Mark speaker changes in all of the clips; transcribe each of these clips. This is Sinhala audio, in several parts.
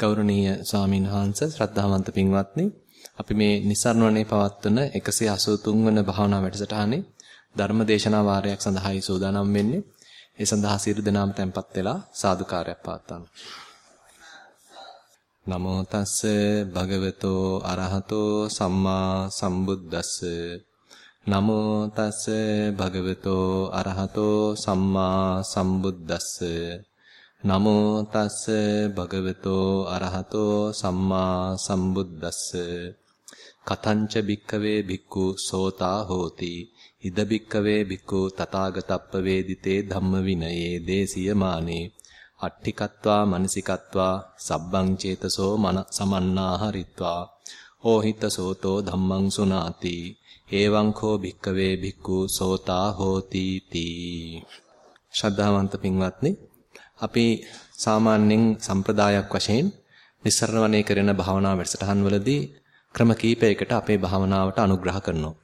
Speaker 1: ගෞරවනීය ස්වාමීන් වහන්සේ ශ්‍රද්ධාවන්ත පින්වත්නි අපි මේ නිස්සරණවනේ පවත්වන 183 වන භාවනා වැඩසටහනේ ධර්ම දේශනා වාරයක් සඳහායි සූදානම් වෙන්නේ. ඒ සඳහා සියලු දෙනාම tempත් වෙලා සාදුකාරයක් පවත්වන්න. නමෝ තස්ස භගවතෝ අරහතෝ සම්මා සම්බුද්දස්ස නමෝ තස්ස භගවතෝ අරහතෝ සම්මා සම්බුද්දස්ස නමෝ තස්ස භගවතෝ අරහතෝ සම්මා සම්බුද්දස්ස. කතංච භික්කවේ භික්ඛු සෝතා හෝති. ඉද භික්කවේ භික්ඛු තථාගතප්ප වේදිතේ ධම්ම විනයේ දේසියමානේ අට්ඨිකත්වා මනසිකත්වා සබ්බං චේතසෝ මන සමන්නාහරිත්වා. ඕහිත සෝතෝ ධම්මං සුනාති. එවං කෝ භික්කවේ භික්ඛු සෝතා හෝති තී. ශ්‍රද්ධාවන්ත පින්වත්නි අපි සාමාන්‍යයෙන් සම්ප්‍රදායක් වශයෙන් නිස්සරණ වනේ කරන භාවනා වැඩසටහන් වලදී ක්‍රම කීපයකට අපේ භාවනාවට අනුග්‍රහ කරනවා.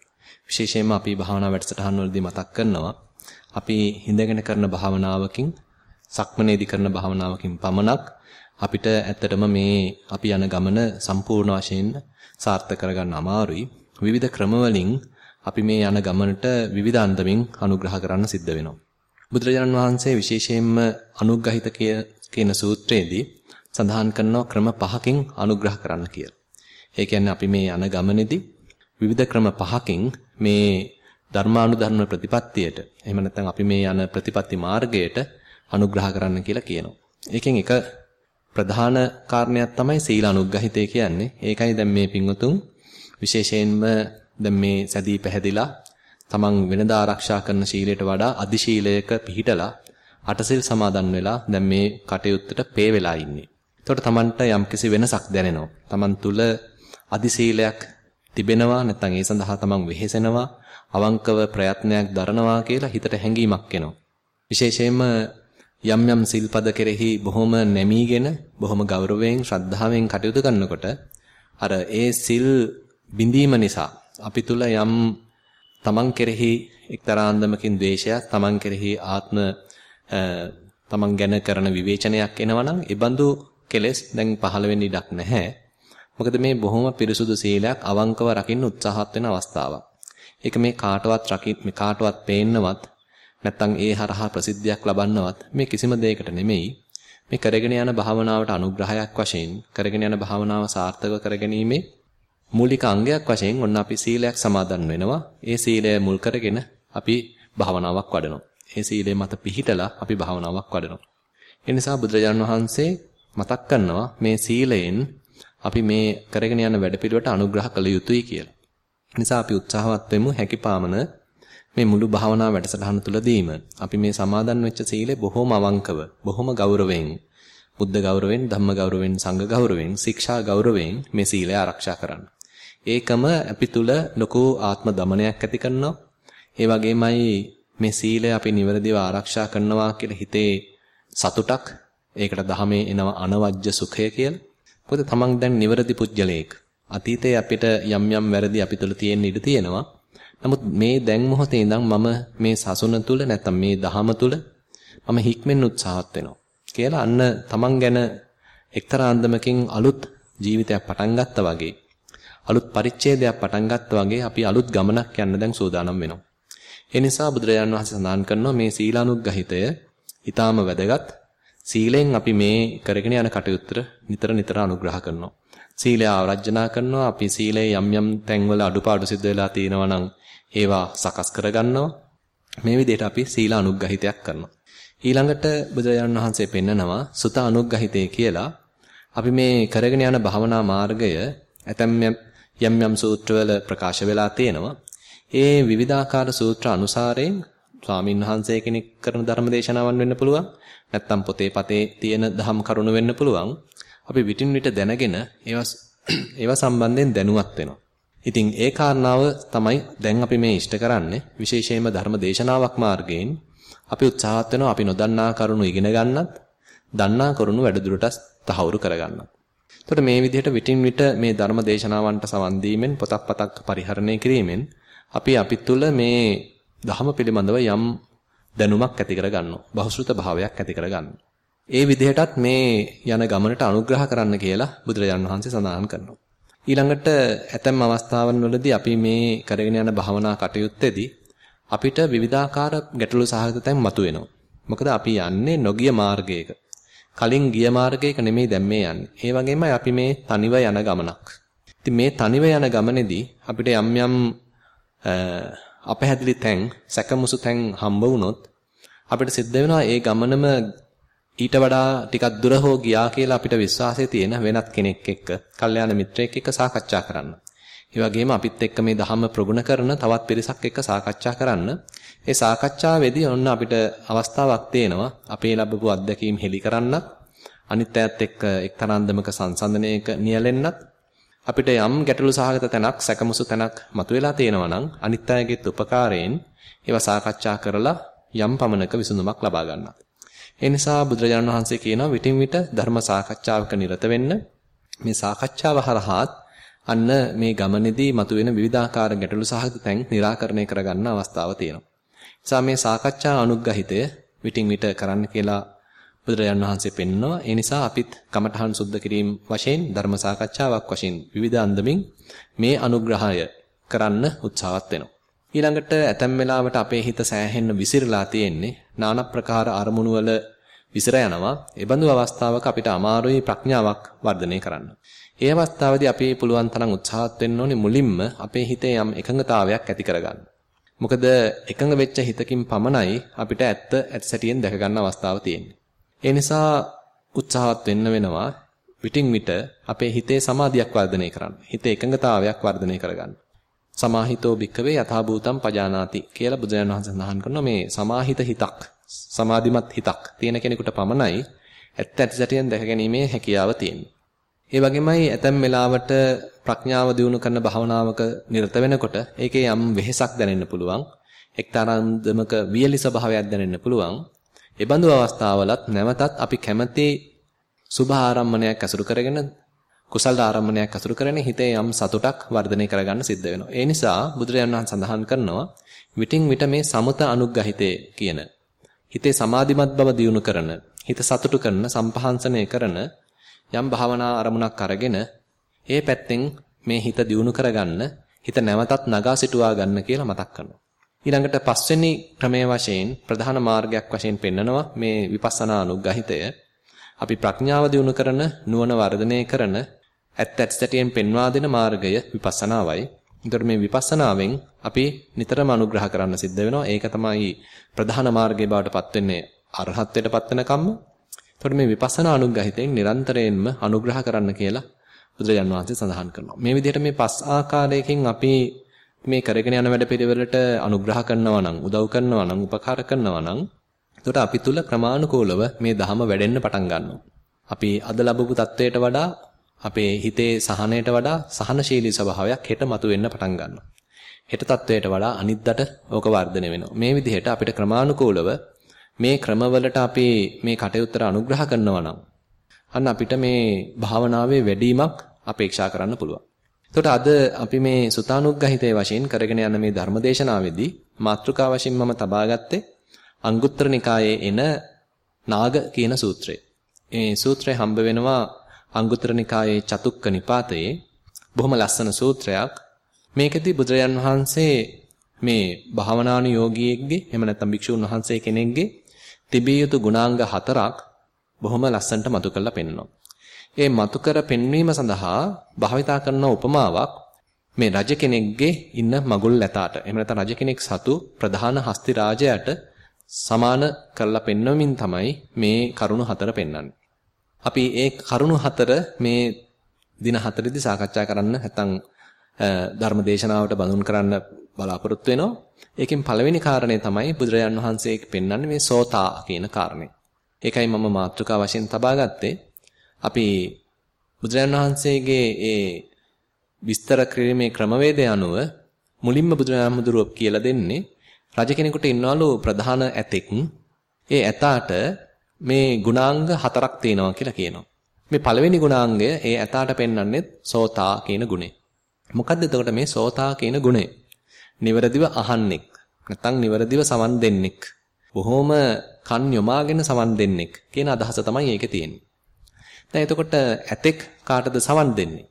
Speaker 1: විශේෂයෙන්ම අපි භාවනා වැඩසටහන් වලදී මතක් කරනවා අපි හිඳගෙන කරන භාවනාවකින් සක්මනේදී කරන භාවනාවකින් පමණක් අපිට ඇත්තටම මේ අපි යන ගමන සම්පූර්ණ වශයෙන් සාර්ථක කරගන්න අමාරුයි. විවිධ ක්‍රමවලින් අපි මේ යන ගමනට විවිධ අන්දමින් අනුග්‍රහ කරන්න සිද්ධ වෙනවා. බුදුරජාණන් වහන්සේ විශේෂයෙන්ම අනුග්‍රහිත කියන සූත්‍රයේදී සඳහන් කරනවා ක්‍රම පහකින් අනුග්‍රහ කරන්න කියලා. ඒ කියන්නේ අපි මේ යන ගමනේදී විවිධ ක්‍රම පහකින් මේ ධර්මානුධර්ම ප්‍රතිපත්තියට එහෙම නැත්නම් අපි මේ යන ප්‍රතිපත්ති මාර්ගයට අනුග්‍රහ කරන්න කියලා කියනවා. ඒකෙන් එක ප්‍රධාන කාරණයක් තමයි සීල අනුග්‍රහිතය කියන්නේ. ඒකයි දැන් මේ පින්වතුන් විශේෂයෙන්ම දැන් මේ සැදී පැහැදිලා තමන් වෙනදා ආරක්ෂා කරන ශීලයට වඩා අදි ශීලයක පිහිටලා අටසිල් සමාදන් වෙලා දැන් මේ කටයුත්තට පේ වෙලා ඉන්නේ. එතකොට තමන්ට යම්කිසි වෙනසක් දැනෙනවා. තමන් තුල අදි සීලයක් තිබෙනවා නැත්නම් ඒ සඳහා තමන් වෙහෙසෙනවා අවංකව ප්‍රයත්නයක් දරනවා කියලා හිතට හැඟීමක් එනවා. විශේෂයෙන්ම යම් යම් සිල්පද කෙරෙහි බොහොම නැමීගෙන බොහොම ගෞරවයෙන් ශ්‍රද්ධාවෙන් කටයුතු කරනකොට අර ඒ සිල් බිඳීම නිසා අපි තුල යම් තමන් කෙරෙහි එක්තරා අන්දමකින් ද්වේෂයක් තමන් කෙරෙහි ආත්ම තමන් ගැන කරන විවේචනයක් එනවනම් ඒ බඳු කෙලෙස් දැන් පහළ වෙන්න ඉඩක් නැහැ. මොකද මේ බොහොම පිරිසුදු සීලයක් අවංකව රකින්න උත්සාහත් වෙන අවස්ථාවක්. ඒක මේ කාටවත් රකින් මේ කාටවත් පේන්නවත් නැත්තම් ඒ හරහා ප්‍රසිද්ධියක් ලබන්නවත් මේ කිසිම දෙයකට නෙමෙයි. මේ කරගෙන යන භාවනාවට අනුග්‍රහයක් වශයෙන් කරගෙන යන භාවනාව සාර්ථක කරගැනීමේ මූලික අංගයක් වශයෙන් ඔන්න අපි සීලයක් සමාදන් වෙනවා. ඒ සීලය මුල් කරගෙන අපි භාවනාවක් වඩනවා. ඒ සීලය මත පිහිටලා අපි භාවනාවක් වඩනවා. ඒ නිසා බුදුරජාණන් වහන්සේ මතක් කරනවා මේ සීලයෙන් අපි මේ කරගෙන යන වැඩපිළිවෙලට අනුග්‍රහ කළ යුතුයි කියලා. නිසා අපි උත්සාහවත් වෙමු හැකිපාමන මේ මුළු භාවනා වැඩසටහන තුළදීම අපි මේ සමාදන් වෙච්ච සීලය බොහොම අවංකව, බොහොම ගෞරවයෙන්, බුද්ධ ගෞරවයෙන්, ධම්ම ගෞරවයෙන්, සංඝ ගෞරවයෙන්, ශික්ෂා ගෞරවයෙන් මේ සීලය ආරක්ෂා කරන්න. ඒකම අපි තුල ලොකු ආත්ම දමනයක් ඇති කරනවා. ඒ වගේමයි මේ සීලය අපි නිවැරදිව ආරක්ෂා කරනවා කියලා හිතේ සතුටක් ඒකට දහමේ එනවා අනවජ්‍ය සුඛය කියලා. මොකද තමන් දැන් නිවැරදි පුජ්‍යලයක. අතීතයේ අපිට යම් යම් වැරදි අපි තුල තියෙන්න ඉඩ තියෙනවා. නමුත් මේ දැන් මොහොතේ ඉඳන් මම මේ සසුන තුල නැත්තම් මේ දහම තුල මම හික්මෙන්න උත්සාහත් වෙනවා. කියලා අන්න තමන් ගැන එක්තරා අන්දමකින් අලුත් ජීවිතයක් පටන් ගත්තා වගේ අලුත් පරිච්ඡේදයක් පටන් ගත්තා වගේ අපි අලුත් ගමනක් යන්න දැන් සූදානම් වෙනවා. ඒ නිසා බුදුරජාණන් වහන්සේ සඳහන් කරනවා මේ සීලානුග්‍රහිතය ඊටාම වැදගත්. සීලෙන් අපි මේ කරගෙන යන කටයුත්තට නිතර නිතර අනුග්‍රහ කරනවා. සීලය ආරජ්‍යනා කරනවා. අපි සීලේ යම් යම් තැන්වල අඩුපාඩු සිද්ධ වෙලා තියෙනවා නම් ඒවා සකස් කරගන්නවා. මේ විදිහට අපි සීල අනුග්‍රහිතයක් කරනවා. ඊළඟට බුදුරජාණන් වහන්සේ පෙන්නනවා සුත අනුග්‍රහිතය කියලා. අපි මේ කරගෙන යන භවනා මාර්ගය ඇතැම් යම් යම් සූත්‍රවල ප්‍රකාශ වෙලා තියෙනවා. ඒ විවිධාකාර සූත්‍ර අනුසාරයෙන් ස්වාමින් වහන්සේ කෙනෙක් කරන ධර්ම දේශනාවන් වෙන්න පුළුවන්. නැත්නම් පොතේ පතේ තියෙන ධම් කරුණු වෙන්න පුළුවන්. අපි විටින් විට දැනගෙන ඒවා ඒවා සම්බන්ධයෙන් දැනුවත් වෙනවා. ඉතින් ඒ කාරණාව තමයි දැන් අපි මේ ඉෂ්ට කරන්නේ විශේෂයෙන්ම ධර්ම දේශනාවක් මාර්ගයෙන් අපි උත්සාහත් වෙනවා අපි නොදන්නා කරුණු ඉගෙන ගන්නත් දන්නා කරුණු වැඩිදුරටත් තහවුරු කරගන්නත්. එතකොට මේ විදිහට විටින් විට මේ ධර්ම දේශනාවන්ට සවන් දීමෙන් පොතක් පතක් පරිහරණය කිරීමෙන් අපි අපි තුල මේ ධහම පිළිබඳව යම් දැනුමක් ඇති කර ගන්නවා. බහුශෘත භාවයක් ඇති කර ගන්නවා. ඒ විදිහටත් මේ යන ගමනට අනුග්‍රහ කරන්න කියලා බුදුරජාන් වහන්සේ සඳහන් කරනවා. ඊළඟට ඇතැම් අවස්ථාවන් වලදී අපි මේ කරගෙන යන භවනා කටයුත්තේදී අපිට විවිධාකාර ගැටලු සහගත තැන් මතුවෙනවා. මොකද අපි යන්නේ නොගිය මාර්ගයක. කලින් ගිය මාර්ගයක නෙමෙයි දැන් මේ යන්නේ. ඒ වගේමයි අපි මේ තනිව යන ගමනක්. ඉතින් මේ තනිව යන ගමනේදී අපිට යම් යම් අපහැදිලි තැන්, සැකමුසු තැන් හම්බ වුණොත් අපිට සිද්ධ වෙනවා ඒ ගමනම ඊට වඩා ටිකක් දුර හෝ ගියා කියලා අපිට විශ්වාසය තියෙන වෙනත් කෙනෙක් එක්ක, කල්යාණ මිත්‍රයෙක් එක්ක සාකච්ඡා කරන්න. ඒ වගේම අපිත් එක්ක මේ ධහම ප්‍රගුණ කරන තවත් පිරිසක් එක්ක සාකච්ඡා කරන්න. ඒ සාකච්ඡාවේදී ඔන්න අපිට අවස්ථාවක් තේනවා අපේ ලැබපු අත්දැකීම් හෙලි කරන්නත්, අනිත් අයත් එක්ක එක්තරාන්දමක සංසන්දනයක නියැලෙන්නත් අපිට යම් ගැටලු සහගත තැනක් සැකමුසු තැනක් මතුවලා තියෙනවා නම් අනිත් අයගෙත් උපකාරයෙන් ඒවා සාකච්ඡා කරලා යම් පමණක විසඳුමක් ලබා ගන්නවා. ඒ නිසා බුදුරජාණන් වහන්සේ කියනවා විටින් විට ධර්ම සාකච්ඡාවක නිරත වෙන්න මේ සාකච්ඡාව හරහාත් අන්න මේ ගමනේදී මතුවෙන විවිධාකාර ගැටලු සහගත තැන් निराකරණය කරගන්න අවස්ථාව තියෙනවා. නිසා මේ සාකච්ඡා අනුග්‍රහිතය විටින් විට කරන්න කියලා බුදුරජාණන් වහන්සේ පෙන්වනවා. ඒ නිසා අපිත් කමඨහන් සුද්ධ කිරීම වශයෙන් ධර්ම සාකච්ඡාවක් වශයෙන් විවිධ අන්දමින් මේ අනුග්‍රහය කරන්න උත්සාහවත් වෙනවා. ඊළඟට ඇතැම් වෙලාවට අපේ හිත සෑහෙන්න විසිරලා තියෙන්නේ নানা ප්‍රකාර අරමුණු වල විසිර යනවා. ඒ බඳු අවස්ථාවක අපිට අමාරුයි ප්‍රඥාවක් වර්ධනය කරන්න. ඒ අවස්ථාවේදී අපි පුළුවන් තරම් උත්සාහත් වෙන්න ඕනේ මුලින්ම අපේ හිතේ යම් එකඟතාවයක් ඇති කරගන්න. මොකද එකඟ වෙච්ච හිතකින් පමණයි අපිට ඇත්ත ඇත්තසැටියෙන් දැක ගන්න අවස්ථාව තියෙන්නේ. ඒ නිසා උත්සාහවත් වෙන්න වෙනවා විටින් විට අපේ හිතේ සමාධියක් වර්ධනය කරන්න. හිතේ එකඟතාවයක් වර්ධනය කරගන්න. සමාහිතෝ භික්කවේ යථා භූතම් පජානාති කියලා බුදුරජාණන් වහන්සේ සඳහන් කරනවා මේ සමාහිත හිතක් සමාධිමත් හිතක් තියෙන කෙනෙකුට පමණයි ඇත්ත ඇති සැටියෙන් දැක ගැනීමේ හැකියාව තියෙන්නේ. ඒ වගේමයි ඇතැම් වෙලාවට ප්‍රඥාව දියුණු කරන භාවනාවක නිරත වෙනකොට ඒකේ යම් වෙහෙසක් දැනෙන්න පුළුවන්. එක්තරාන්දමක වියලි ස්වභාවයක් දැනෙන්න පුළුවන්. ඒ බඳු අවස්ථාවලත් නැවතත් අපි කැමති සුභ ආරම්මණයක් අසුරු කරගෙන කුසල ආරම්මණයක් අසුරු කරගෙන හිතේ යම් සතුටක් වර්ධනය කරගන්න සිද්ධ වෙනවා. ඒ නිසා බුදුරජාණන් වහන්සේ සඳහන් කරනවා විටින් විට මේ සමත අනුග්‍රහිතේ කියන හිතේ සමාධිමත් බව දියුණු කරන, හිත සතුටු කරන, සම්පහන්සනය කරන යම් භාවනා අරමුණක් අරගෙන ඒ පැත්තෙන් මේ හිත දියුණු කරගන්න, හිත නැවතත් නගා සිටුවා ගන්න කියලා මතක් කරනවා. ඊළඟට පස්වෙනි ක්‍රමයේ වශයෙන් ප්‍රධාන මාර්ගයක් වශයෙන් පෙන්නනවා මේ විපස්සනා අනුග්‍රහිතය. අපි ප්‍රඥාව දියුණු කරන, නුවණ වර්ධනය කරන ඇත්ත ඇත්ත සැටියෙන් පෙන්වා දෙන මාර්ගය විපස්සනාවයි. ඒතර මේ විපස්සනාවෙන් අපි නිතරම අනුග්‍රහ කරන්න සිද්ධ වෙනවා. ඒක තමයි ප්‍රධාන මාර්ගයේ බවට පත් වෙන්නේ අරහත්ත්වයට පත් වෙන එතකොට මේ විපස්සනා අනුග්‍රහිතෙන් නිරන්තරයෙන්ම අනුග්‍රහ කරන්න කියලා බුදුරජාන් වහන්සේ සඳහන් කරනවා. මේ විදිහට මේ පස් ආකාරයකින් අපි මේ කරගෙන යන වැඩපිළිවෙලට අනුග්‍රහ කරනවා නම්, උදව් කරනවා නම්, උපකාර කරනවා නම්, එතකොට අපි තුල ක්‍රමානුකූලව මේ ධහම වැඩෙන්න පටන් ගන්නවා. අපි අද ලැබපු தത്വයට වඩා අපේ හිතේ සහනයට වඩා සහනශීලී ස්වභාවයක් හෙට මතුවෙන්න පටන් ගන්නවා. හෙට தത്വයට වඩා අනිද්දාට ඕක වර්ධනය වෙනවා. මේ විදිහට අපිට ක්‍රමානුකූලව මේ ක්‍රමවලට අපි මේ කටයුත්තට අනුග්‍රහ කරනවා නම් අන්න අපිට මේ භාවනාවේ වැඩිමක් අපේක්ෂා කරන්න පුළුවන්. එතකොට අද අපි මේ සුතානුග්‍රහිතේ වශයෙන් කරගෙන යන මේ ධර්මදේශනාවේදී මාතෘකා වශයෙන් මම තබා ගත්තේ අංගුත්තර නිකායේ එන නාග කියන සූත්‍රය. මේ සූත්‍රය හම්බ වෙනවා අංගුත්තර නිකායේ චතුක්ක නිපාතයේ බොහොම ලස්සන සූත්‍රයක්. මේකෙදි බුදුරජාන් වහන්සේ මේ භාවනානුයෝගියෙක්ගේ එහෙම නැත්නම් භික්ෂුන් වහන්සේ කෙනෙක්ගේ තිබිය යුතු ගුණාංග හතරක් බොහොම ලස්සනට මතු කරලා පෙන්වනවා. ඒ මතු කර පෙන්වීම සඳහා භාවිතා කරන උපමාවක් මේ රජ කෙනෙක්ගේ ඉන්න මගුල් ලැතාට එහෙම නැත්නම් රජ කෙනෙක් සතු ප්‍රධාන හස්ති රාජයාට සමාන කරලා පෙන්වමින් තමයි මේ කරුණු හතර පෙන්වන්නේ. අපි ඒ කරුණු හතර මේ දින හතරෙදි සාකච්ඡා කරන්න නැත්නම් ධර්ම දේශනාවට බඳුන් කරන්න බලාපොරොත්තු වෙනවා. ඒකෙන් පළවෙනි කාරණේ තමයි බුදුරජාන් වහන්සේ පෙන්වන්නේ මේ සෝතා කියන කාරණේ. ඒකයි මම මාතෘකා වශයෙන් තබා ගත්තේ. අපි බුදුරජාන් වහන්සේගේ ඒ විස්තර කිරීමේ ක්‍රමවේදය අනුව මුලින්ම බුදුරජාණන් මුදුරුව කියලා දෙන්නේ රජ කෙනෙකුට ඉන්නවලු ප්‍රධාන ඇතෙක්. ඒ ඇතාට මේ ගුණාංග හතරක් තියෙනවා කියලා කියනවා. මේ පළවෙනි ගුණාංගය ඒ ඇතාට පෙන්වන්නේ සෝතා කියන ගුණය. මොකද්ද එතකොට මේ සෝතා කියන ගුණය? නිවරදිව අහන්නෙක්. නැත්නම් නිවරදිව සමන් දෙන්නෙක්. බොහොම කන් යොමාගෙන සවන් දෙන්නෙක් කියන අදහස තමයි ඒකේ තියෙන්නේ. දැන් එතකොට ඇතෙක් කාටද සවන් දෙන්නේ?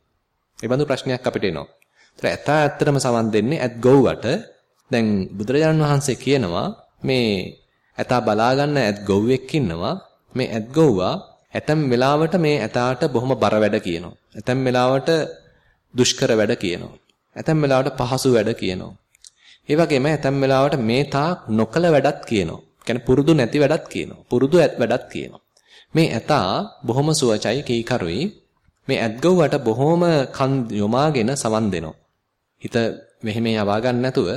Speaker 1: ඒ බඳු ප්‍රශ්නයක් අපිට එනවා. ඒතර ඇතා ඇත්තටම සවන් දෙන්නේ ඇත් ගොව්වට. දැන් බුදුරජාණන් වහන්සේ කියනවා මේ ඇතා බලා ගන්න ඇත් ගොව්වෙක් ඉන්නවා. මේ ඇත් ගොව්වා ඇතම් වෙලාවට මේ ඇතාට බොහොම බර වැඩ කියනවා. ඇතම් වෙලාවට දුෂ්කර වැඩ කියනවා. ඇතම් වෙලාවට පහසු වැඩ කියනවා. ඒ වගේම ඇතම් වෙලාවට මේ තාක් නොකල වැඩත් කියනවා. කියන්නේ පුරුදු නැති වැඩත් කියනවා. පුරුදු වැඩත් කියනවා. මේ ඇතා බොහොම සුවචයි කීකරුයි. මේ ඇත්ගව්වට බොහොම කන් යොමාගෙන සවන් දෙනවා. හිත මෙහෙම යවා ගන්න නැතුව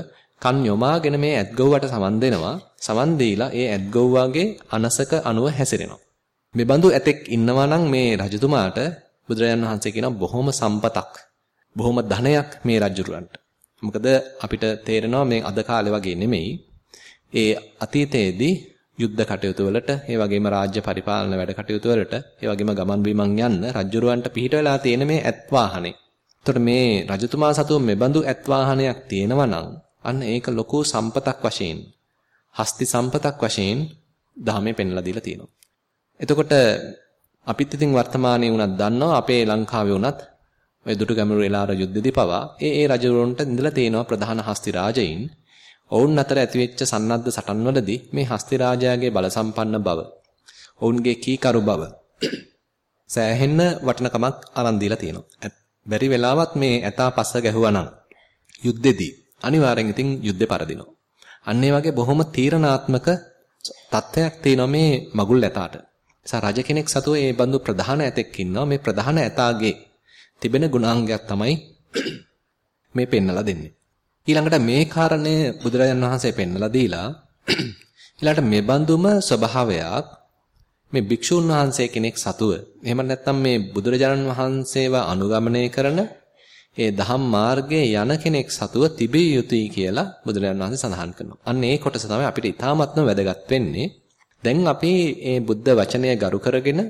Speaker 1: කන් යොමාගෙන මේ ඇත්ගව්වට සවන් දෙනවා. සවන් දීලා ඒ ඇත්ගව්වාගේ අනසක අණුව හැසිරෙනවා. මේ බඳු ඇතෙක් ඉන්නවා නම් මේ රජතුමාට බුදුරජාණන් වහන්සේ කියන බොහොම සම්පතක් බොහොම ධනයක් මේ රජුරවන්ට. මොකද අපිට තේරෙනවා මේ අද කාලේ වගේ නෙමෙයි. ඒ අතීතයේදී යුද්ධ කටයුතු වලට, ඒ වගේම රාජ්‍ය පරිපාලන වැඩ කටයුතු වලට, ඒ වගේම ගමන් බිමන් යන්න රජුරවන්ට පිහිට වෙලා තියෙන මේ ඇත් වාහනේ. එතකොට මේ රජතුමා සතුව මෙබඳු ඇත් වාහනයක් තියෙනවා නම් අන්න ඒක ලොකු සම්පතක් වශයෙන්, හස්ති සම්පතක් වශයෙන් ධර්මයේ පෙන්ලා දීලා තියෙනවා. එතකොට අපිත් ඉතින් වර්තමානයේ වුණත් දන්නවා අපේ ලංකාවේ වුණත් ඔය දුටු ගැමුණු එලාර යුද්ධෙදි පවා ඒ ඒ රජවරුන්ට ඉඳලා තියෙනවා ප්‍රධාන හස්ති රාජයින්. ඔවුන් අතර ඇතිවෙච්ච සන්නද්ධ සටන්වලදී මේ හස්ති රාජයාගේ බල සම්පන්න බව, ඔවුන්ගේ කීකරු බව සෑහෙන්න වටිනකමක් අරන් දීලා තියෙනවා. බැරි වෙලාවත් මේ ඇතා පස්ස ගැහුවා නම් යුද්ධෙදී අනිවාර්යෙන් ඉතින් යුද්ධේ පරදිනවා. අන්න ඒ වගේ බොහොම තීරණාත්මක තත්ත්වයක් තියෙනවා මේ මගුල් ඇතාට. නිසා රජ කෙනෙක් සතුව ඒ බඳු ප්‍රධාන ඇතෙක් ඉන්නවා. මේ ප්‍රධාන ඇතාගේ තිබෙන ගුණාංගයක් තමයි මේ පෙන්නලා දෙන්නේ. ඊළඟට මේ කාරණය බුදුරජාණන් වහන්සේ පෙන්නලා දීලා ඊළඟට මේ බඳුම ස්වභාවයක් මේ භික්ෂුන් වහන්සේ කෙනෙක් සතුව එහෙම නැත්නම් මේ බුදුරජාණන් වහන්සේව අනුගමනය කරන ඒ දහම් මාර්ගයේ යන කෙනෙක් සතුව තිබිය යුතුයි කියලා බුදුරජාණන් වහන්සේ සඳහන් කරනවා. අන්න ඒ කොටස තමයි අපිට ඉතාමත්ම වැදගත් වෙන්නේ. දැන් අපි මේ බුද්ධ වචනය ගරු කරගෙන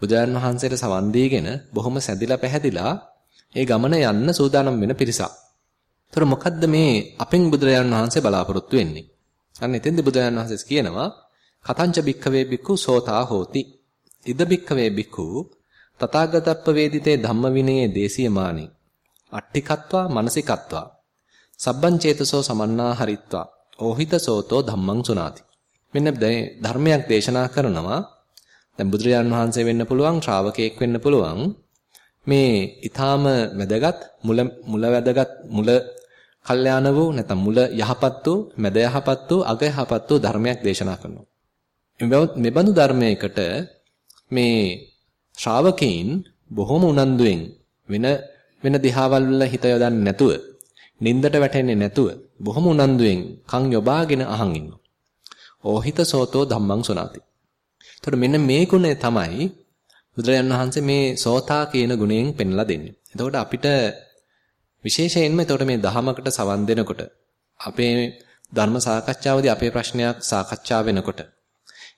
Speaker 1: බුදුරජාණන් වහන්සේට සවන් දීගෙන බොහොම සැදිලා පැහැදිලා ඒ ගමන යන්න සූදානම් වෙන පිරිසක්. ඒතර මොකද්ද මේ අපෙන් බුදුරජාණන් වහන්සේ බලාපොරොත්තු වෙන්නේ? අන්න එතෙන්ද බුදුරජාණන් වහන්සේ කියනවා කතංච භික්ඛවේ බික්ඛු සෝතා හෝති. ඉද භික්ඛවේ බික්ඛු තථාගතප්ප වේදිතේ ධම්ම විනයේ දේශීයමානි. අට්ඨිකත්වා මානසිකත්වා. සබ්බං චේතසෝ සමන්නා හරිත්වා. ඕහිත සෝතෝ ධම්මං සුනාති. මෙන්න ධර්මයක් දේශනා කරනවා දැන් බුදුරජාණන් වහන්සේ වෙන්න පුළුවන් ශ්‍රාවකයෙක් වෙන්න පුළුවන් මේ ඊ타ම වැදගත් මුල මුල වැදගත් මුල කල්යාණ වූ නැත්නම් මුල යහපත් වූ මැද යහපත් වූ අග යහපත් වූ ධර්මයක් දේශනා කරනවා. මෙබඳු ධර්මයකට මේ ශ්‍රාවකයන් බොහොම උනන්දුවෙන් වෙන වෙන දිහාවල් වල හිත යොදන්නේ නැතුව නින්දට වැටෙන්නේ නැතුව බොහොම උනන්දුවෙන් කන් යොබාගෙන අහන් ඉන්නවා. ඕහිත සෝතෝ ධම්මං සුනාති. එතකොට මෙන්න මේ ගුණය තමයි බුදුරජාණන් වහන්සේ මේ සෝතා කියන ගුණයෙන් පෙන්ලා දෙන්නේ. එතකොට අපිට විශේෂයෙන්ම එතකොට මේ දහමකට සවන් දෙනකොට අපේ ධර්ම සාකච්ඡාවේදී අපේ ප්‍රශ්නයක් සාකච්ඡා වෙනකොට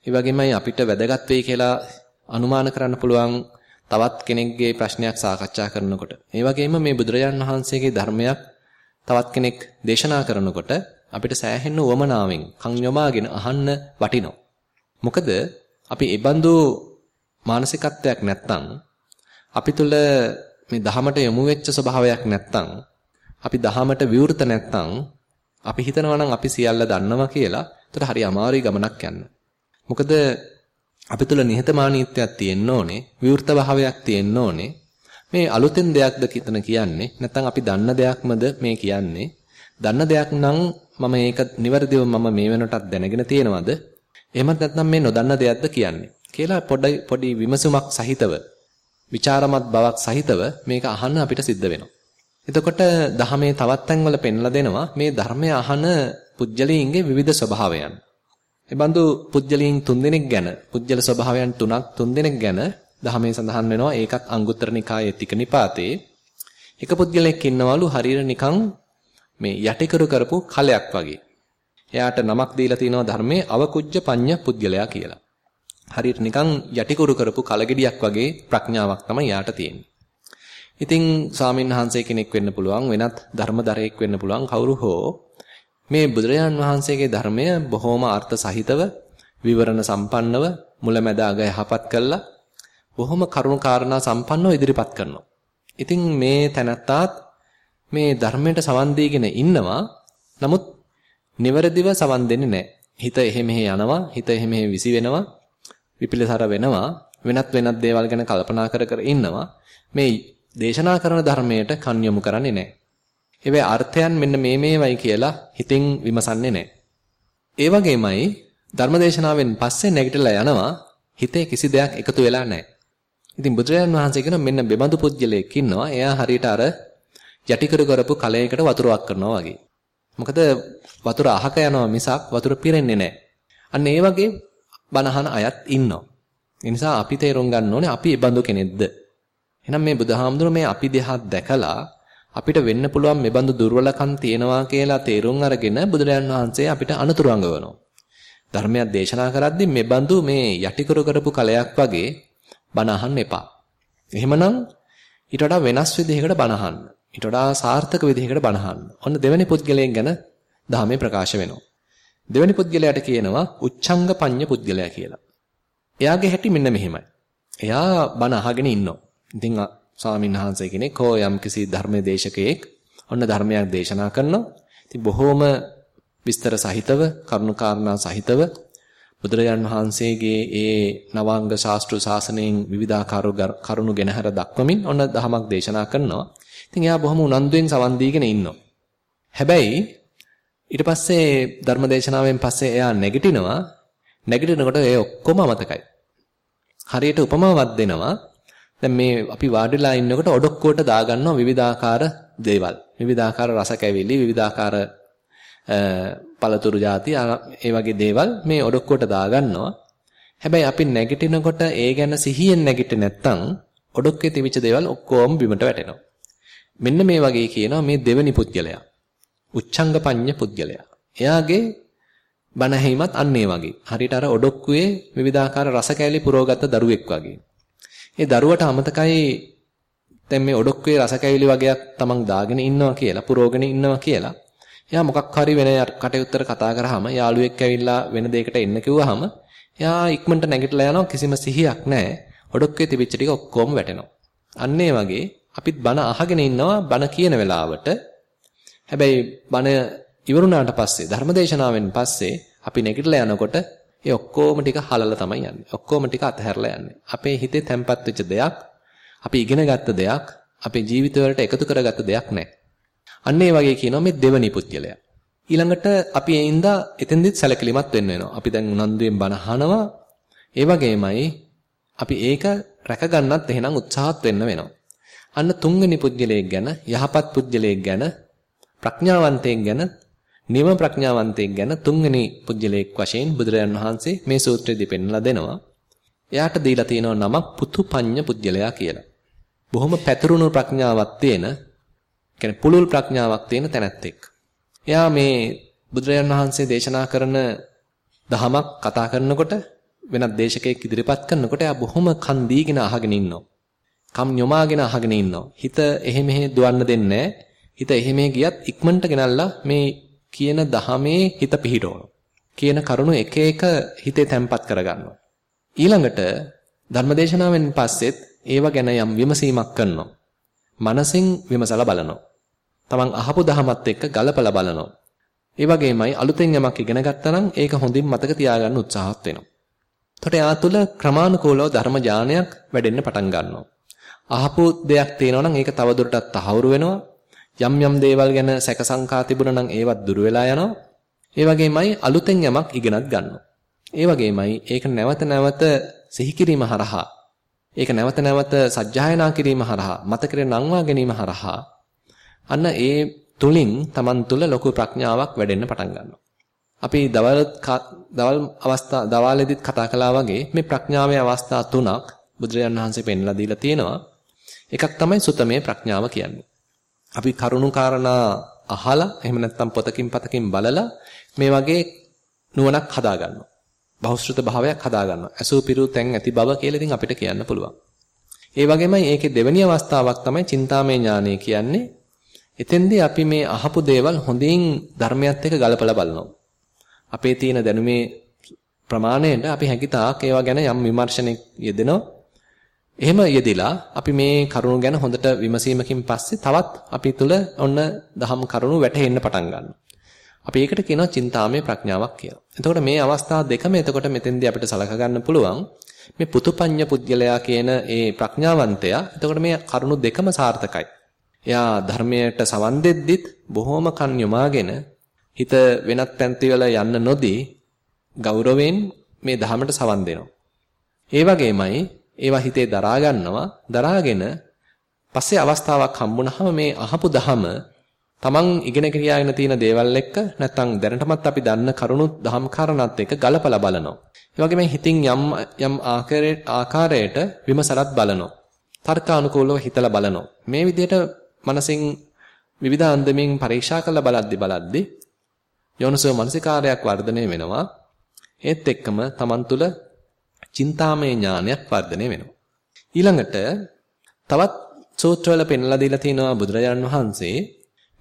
Speaker 1: ඒ වගේමයි අපිට වැදගත් වෙයි කියලා අනුමාන කරන්න පුළුවන් තවත් කෙනෙක්ගේ ප්‍රශ්නයක් සාකච්ඡා කරනකොට ඒ වගේම මේ බුදුරජාණන් වහන්සේගේ ධර්මයක් තවත් කෙනෙක් දේශනා කරනකොට අපිට සෑහෙන්න උවමනාවෙන් කන් යොමාගෙන අහන්න වටිනවා. මොකද අපි ඒ බඳු මානසිකත්වයක් නැත්තම් අපි තුල මේ දහමට යොමු වෙච්ච ස්වභාවයක් නැත්තම් අපි දහමට විවෘත නැත්තම් අපි හිතනවා නම් අපි සියල්ල දන්නවා කියලා. ඒතර හරි අමාරුයි ගමනක් යන්න. මොකද අපි තුල නිහතමානීත්වයක් තියෙන්න ඕනේ, විවෘත භාවයක් තියෙන්න ඕනේ. මේ අලුතෙන් දෙයක්ද කිතන කියන්නේ නැත්නම් අපි දන්න දෙයක්මද මේ කියන්නේ? දන්න දෙයක් නම් මම ඒක නිවැරදිව මම මේ වෙනටත් දැනගෙන තියෙනවද? එහෙමත් නැත්නම් මේ නොදන්න දෙයක්ද කියන්නේ කියලා පොඩි පොඩි විමසුමක් සහිතව ਵਿਚාරමත් බවක් සහිතව මේක අහන්න අපිට සිද්ධ වෙනවා. එතකොට දහමේ තවත් තැන්වල පෙන්ලා දෙනවා මේ ධර්මය අහන පුජ්‍යලීන්ගේ විවිධ ස්වභාවයන්. ඒ බඳු පුජ්‍යලීන් තුන්දෙනෙක් ගැන පුජ්‍යල ස්වභාවයන් තුනක් තුන්දෙනෙක් ගැන දහමේ සඳහන් වෙනවා. ඒකත් අංගුත්තර නිකායේ තික නිපාතේ. එක පුජ්‍යලෙක් ඉන්නවලු හරියට නිකන් මේ යටිකරු කරපු කලයක් වගේ. එයාට නමක් දීලා තිනවා ධර්මයේ අවකුජ්ජ පඤ්ඤ පුද්ගලයා කියලා. හරියට නිකන් යටිකුරු කරපු කලගෙඩියක් වගේ ප්‍රඥාවක් තමයි යාට තියෙන්නේ. ඉතින් ස්වාමීන් වහන්සේ කෙනෙක් වෙන්න පුළුවන් වෙනත් ධර්මදරයෙක් වෙන්න පුළුවන් කවුරු හෝ මේ බුදුරජාන් වහන්සේගේ ධර්මය බොහොම අර්ථ සහිතව විවරණ සම්පන්නව මුලැමැද අග යහපත් කළා බොහොම කරුණු කාරණා සම්පන්නව ඉදිරිපත් කරනවා. ඉතින් මේ තැනත්තාත් මේ ධර්මයට සවන් දීගෙන ඉන්නවා. නමුත් නිවැරදිව සවන් දෙන්නේ නැහැ. හිත එහෙ මෙහෙ යනවා, හිත එහෙ මෙහෙ විසි වෙනවා, විපිලිසර වෙනවා, වෙනත් වෙනත් දේවල් ගැන කල්පනා කර කර ඉන්නවා. මේ දේශනා කරන ධර්මයට කන් යොමු කරන්නේ නැහැ. හැබැයි අර්ථයන් මෙන්න මේ මේවයි කියලා හිතින් විමසන්නේ නැහැ. ඒ වගේමයි ධර්මදේශනාවෙන් පස්සේ නැගිටලා යනවා හිතේ කිසි දෙයක් එකතු වෙලා නැහැ. ඉතින් බුදුරජාණන් වහන්සේ කියන මෙන්න බෙබඳු පුජ්‍යලයක් ඉන්නවා. එයා හරියට අර යටිකර කරපු කලයකට වතුරක් කරනවා වගේ. මොකද වතුර අහක යනවා මිසක් වතුර පිරෙන්නේ නැහැ. අන්න ඒ වගේ බනහන අයත් ඉන්නවා. ඒ නිසා අපි තේරුම් ගන්න ඕනේ අපි ඒ බඳු කෙනෙක්ද? එහෙනම් මේ බුදුහාමුදුරුවෝ මේ අපි දෙහා දැකලා අපිට වෙන්න පුළුවන් මේ බඳු දුර්වලකම් තියෙනවා කියලා තේරුම් අරගෙන බුදුරජාන් වහන්සේ අපිට අනුතුරු අඟවනවා. ධර්මයක් දේශනා කරද්දී මේ බඳු මේ යටිකර කරපු කලයක් වගේ බණ අහන්න එපා. එහෙමනම් ඊට වඩා වෙනස් විදිහකට බණ අහන්න. ඊට වඩා සාර්ථක විදිහකට බණ අහන්න. ඔන්න දෙවෙනි පුද්ගලයන් ගැන ධාමයේ ප්‍රකාශ වෙනවා. දෙවෙනි පුද්ගලයාට කියනවා උච්ඡංග පඤ්ඤ පුද්ගලයා කියලා. එයාගේ හැටි මෙන්න මෙහෙමයි. එයා බණ අහගෙන ඉන්නවා. ඉතින් ස්වාමීන් වහන්සේ කෙනෙක් හෝ යම්කිසි ධර්මයේ දේශකයෙක් ඔන්න ධර්මයක් දේශනා කරනවා. ඉතින් බොහෝම විස්තර සහිතව කරුණාකාරණා සහිතව බුදුරජාන් වහන්සේගේ ඒ නවාංග ශාස්ත්‍ර ශාසනයෙන් විවිධාකාර කරුණු ගෙනහැර දක්වමින් ඔන්න දහමක් දේශනා කරනවා. ඉතින් එයා බොහොම උනන්දුවෙන් සවන් දීගෙන ඉන්නවා. හැබැයි ඊට පස්සේ ධර්ම දේශනාවෙන් පස්සේ එයා නැගිටිනවා. නැගිටිනකොට ඒ ඔක්කොම අමතකයි. හරියට උපමාවක් දෙනවා. දැන් මේ අපි වාඩිලා ඉන්නකොට ඔඩොක්කුවට දාගන්නවා විවිධාකාර දේවල්. විවිධාකාර රස කැවිලි, විවිධාකාර පළතුරු ಜಾති ඒ වගේ දේවල් මේ ඔඩොක්කුවට දාගන්නවා. හැබැයි අපි නැගිටිනකොට ඒ ගැන සිහියෙන් නැගිටින්නේ නැත්නම් ඔඩොක්කේ තිබිච්ච දේවල් ඔක්කොම බිමට වැටෙනවා. මෙන්න මේ වගේ කියනවා මේ දෙවෙනි පුද්ගලයා. උච්ඡංගපඤ්ඤ පුද්ගලයා. එයාගේ බණහිමත් අන්න ඒ වගේ. හරියට අර ඔඩොක්කුවේ විවිධාකාර රස කැලි පුරවගත්ත දරුවෙක් වගේ. ඒ දරුවට අමතකයි දැන් මේ ඔඩොක්කුවේ රස කැවිලි වගේක් තමන් දාගෙන ඉන්නවා කියලා, පුරවගෙන ඉන්නවා කියලා. එයා මොකක් හරි වෙන කටයුත්තර කතා කරාම යාළුවෙක් ඇවිල්ලා වෙන දෙයකට එන්න කිව්වහම එයා ඉක්මනට නැගිටලා යනවා කිසිම සිහියක් නැහැ. ඔඩොක්කුවේ තිබිච්ච ටික ඔක්කොම වැටෙනවා. අන්න ඒ වගේ අපිත් බණ අහගෙන ඉන්නවා බණ කියන වෙලාවට. හැබැයි බණ ඉවරුණාට පස්සේ ධර්මදේශනාවෙන් පස්සේ අපි නැගිටලා යනකොට ඒ ඔක්කොම ටික හලලා තමයි යන්නේ. ඔක්කොම ටික අතහැරලා යන්නේ. අපේ හිතේ තැම්පත් වෙච්ච දෙයක්, අපි ඉගෙන ගත්ත දෙයක්, අපේ ජීවිතවලට එකතු කරගත්ත දෙයක් නැහැ. අන්න ඒ වගේ කියනවා මේ දෙවනි පුද්ගලයා. ඊළඟට අපි එින්දා එතෙන්දිත් සැලකිලිමත් වෙන්න වෙනවා. අපි දැන් උනන්දුවෙන් බණ අහනවා. ඒ වගේමයි අපි ඒක රැකගන්නත් එහෙනම් උත්සාහත් වෙන්න වෙනවා. අන්න තුන්වෙනි පුද්ගලයෙක් ගැන, යහපත් පුද්ගලයෙක් ගැන, ප්‍රඥාවන්තයෙක් ගැන නියම ප්‍රඥාවන්තයෙක් ගැන තුන්වෙනි පුජ්‍යලයක් වශයෙන් බුදුරජාන් වහන්සේ මේ සූත්‍රයේදී පෙන්වලා දෙනවා. එයාට දීලා තියෙනවා නමක් පුතුපඤ්ඤ පුජ්‍යලයා කියලා. බොහොම පැතුරුණු ප්‍රඥාවක් තියෙන, කියන්නේ පුළුල් ප්‍රඥාවක් තියෙන තැනැත්තෙක්. එයා මේ බුදුරජාන් වහන්සේ දේශනා කරන දහමක් කතා කරනකොට වෙනත් දේශකයෙක් ඉදිරිපත් කරනකොට එයා බොහොම කන් දීගෙන අහගෙන ඉන්නවා. කම් යොමාගෙන අහගෙන ඉන්නවා. හිත එහෙ මෙහෙ දුවන්න දෙන්නේ හිත එහෙ මෙහෙ ගියත් ඉක්මනට ගෙනල්ලා මේ කියන දහමේ හිත පිහිටවනවා. කියන කරුණු එක එක හිතේ තැම්පත් කරගන්නවා. ඊළඟට ධර්මදේශනාවෙන් පස්සෙත් ඒව ගැන යම් විමසීමක් කරනවා. මනසින් විමසලා බලනවා. තමන් අහපු දහමත් එක්ක ගලපලා බලනවා. ඒ වගේමයි අලුතෙන් යමක් ඉගෙන ගත්තා නම් ඒක හොඳින් මතක තියාගන්න උත්සාහත් වෙනවා. එතකොට එයා තුළ ක්‍රමානුකූලව ධර්ම ඥානයක් වැඩෙන්න පටන් ගන්නවා. අහපු දෙයක් තියෙනවා නම් ඒක තවදුරටත් තහවුරු වෙනවා. යම් යම් දේවල් ගැන සැක සංකා තිබුණා නම් ඒවත් දුර වෙලා යනවා. ඒ වගේමයි අලුතෙන් යමක් ඉගෙනත් ගන්නවා. ඒ වගේමයි ඒක නැවත නැවත සිහි කිරීම හරහා ඒක නැවත නැවත සජ්ජායනා කිරීම හරහා මතකෙ නංවා ගැනීම හරහා අන්න ඒ තුලින් Taman තුල ලොකු ප්‍රඥාවක් වැඩෙන්න පටන් ගන්නවා. අපි දවල් දවල් අවස්ථා දවාලෙදිත් කතා කළා වගේ මේ ප්‍රඥාවේ අවස්ථා තුනක් බුදුරජාණන් වහන්සේ පෙන්ලා දීලා තියෙනවා. එකක් තමයි සුතමේ ප්‍රඥාව කියන්නේ. අපි කරුණු කාරණා අහලා එහෙම නැත්නම් පොතකින් පතකින් බලලා මේ වගේ නුවණක් හදාගන්නවා. බහුශ්‍රృత භාවයක් හදාගන්නවා. අසූ පිරු තැන් ඇති බව කියලා ඉතින් අපිට කියන්න පුළුවන්. ඒ වගේමයි ඒකේ දෙවෙනි අවස්ථාවක් තමයි චින්තාමය ඥානය කියන්නේ. එතෙන්දී අපි මේ අහපු දේවල් හොඳින් ධර්මයත් එක්ක ගලපලා බලනවා. අපේ තියෙන දැනුමේ ප්‍රමාණයට අපි හැකිතාක් ඒවා ගැන යම් විමර්ශනයක් යෙදෙනවා. එහෙම යෙදිලා අපි මේ කරුණු ගැන හොඳට විමසීමකින් පස්සේ තවත් අපි තුල ඔන්න දහම් කරුණු වැටහෙන්න පටන් ගන්නවා. අපි ඒකට කියනවා චින්තාමය ප්‍රඥාවක් කියලා. එතකොට මේ අවස්ථා දෙකම එතකොට මෙතෙන්දී අපිට සලකා ගන්න පුළුවන්. මේ පුතුපඤ්ඤ පුද්ගලයා කියන ඒ ප්‍රඥාවන්තයා එතකොට මේ කරුණු දෙකම සාර්ථකයි. එයා ධර්මයට සවන් දෙද්දිත් බොහොම කන් යොමාගෙන හිත වෙනත් පැන්තිවල යන්න නොදී ගෞරවයෙන් මේ ධහමට සවන් දෙනවා. ඒ වගේමයි ඒවා හිතේ දරා ගන්නවා දරාගෙන පස්සේ අවස්ථාවක් හම්බුනහම මේ අහපු ධහම තමන් ඉගෙන ගියාගෙන තියෙන දේවල් එක්ක නැත්නම් දැනටමත් අපි දන්න කරුණුත් දහම් කාරණාත් එක්ක ගලපලා බලනවා. ඒ වගේම හිතින් යම් යම් ආකාරයට විමසලත් බලනවා. තර්කානුකූලව හිතලා බලනවා. මේ විදිහට මනසින් විවිධ අන්දමින් පරීක්ෂා කරලා බලද්දි බලද්දි යෝනසෝ මනසිකාරයක් වර්ධනය වෙනවා. ඒත් එක්කම Taman තුල චින්තාමය ඥානයක් වර්ධනය වෙනවා. ඊළඟට තවත් සූත්‍රවල පෙන්ලා දීලා තිනවා බුදුරජාණන් වහන්සේ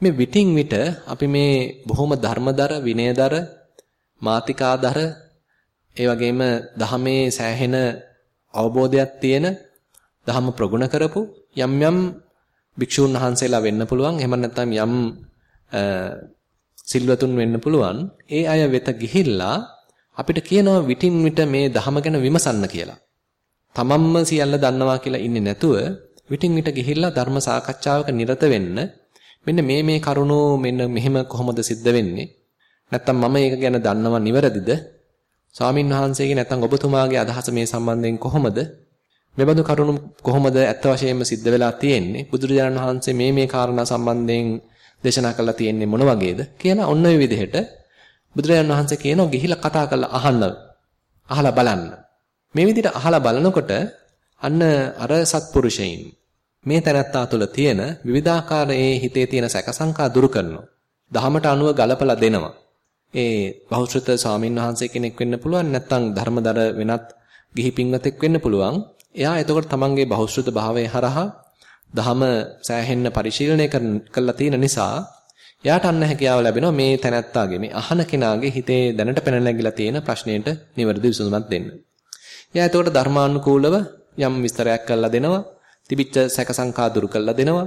Speaker 1: මේ විටින් විට අපි මේ බොහොම ධර්මදර විනයදර මාතිකාදර ඒ වගේම දහමේ සෑහෙන අවබෝධයක් තියෙන දහම ප්‍රගුණ කරපු යම් යම් භික්ෂූන් වහන්සේලා වෙන්න පුළුවන් එහෙම නැත්නම් යම් සිල්වතුන් වෙන්න පුළුවන් ඒ අය වෙත ගිහිල්ලා අපිට කියනවා විටින් විට මේ දහම ගැන විමසන්න කියලා. තමන්ම සියල්ල දන්නවා කියලා ඉන්නේ නැතුව විටින් විට ගිහිල්ලා ධර්ම සාකච්ඡාවක නිරත වෙන්න මෙන්න මේ මේ කරුණෝ මෙන්න මෙහෙම කොහොමද සිද්ධ වෙන්නේ? නැත්තම් මම ඒක ගැන දන්නව නිවැරදිද? ස්වාමින් වහන්සේගේ නැත්තම් ඔබතුමාගේ අදහස මේ සම්බන්ධයෙන් කොහොමද? මෙබඳු කරුණු කොහොමද ඇත්ත වශයෙන්ම සිද්ධ වෙලා තියෙන්නේ? බුදුරජාණන් වහන්සේ මේ මේ කාරණා සම්බන්ධයෙන් දේශනා කළා තියෙන්නේ මොන වගේද කියලා ඔන්න ඔය විදිහට බුදුරජාණන් වහන්සේ කියනවා ගිහිලා කතා කරලා අහන්න. අහලා බලන්න. මේ විදිහට අහලා බලනකොට අන්න අර සත්පුරුෂයින් මේ තැනත්තා තුළ තියෙන විවිධාකාරයේ හිතේ තියෙන සැකසංකා දුරු කරනවා. දහමට අනුව ගලපලා දෙනවා. ඒ බෞද්ධ ස්වාමීන් වහන්සේ කෙනෙක් වෙන්න පුළුවන් නැත්නම් ධර්මදර වෙනත් ගිහි පින්වතෙක් වෙන්න පුළුවන්. එයා එතකොට තමන්ගේ බෞද්ධ භාවයේ හරහා දහම සෑහෙන්න පරිශීලනය කරලා තියෙන නිසා එයාට අන්න හැකියාව ලැබෙනවා මේ තැනැත්තාගේ මේ අහන කෙනාගේ හිතේ දැනට පැන නැගිලා තියෙන ප්‍රශ්නෙට නිවැරදි විසඳුමක් දෙන්න. එයා එතකොට ධර්මානුකූලව යම් විස්තරයක් කරලා දෙනවා. තිබිච්ච සැක සංකා දුරු කරලා දෙනවා.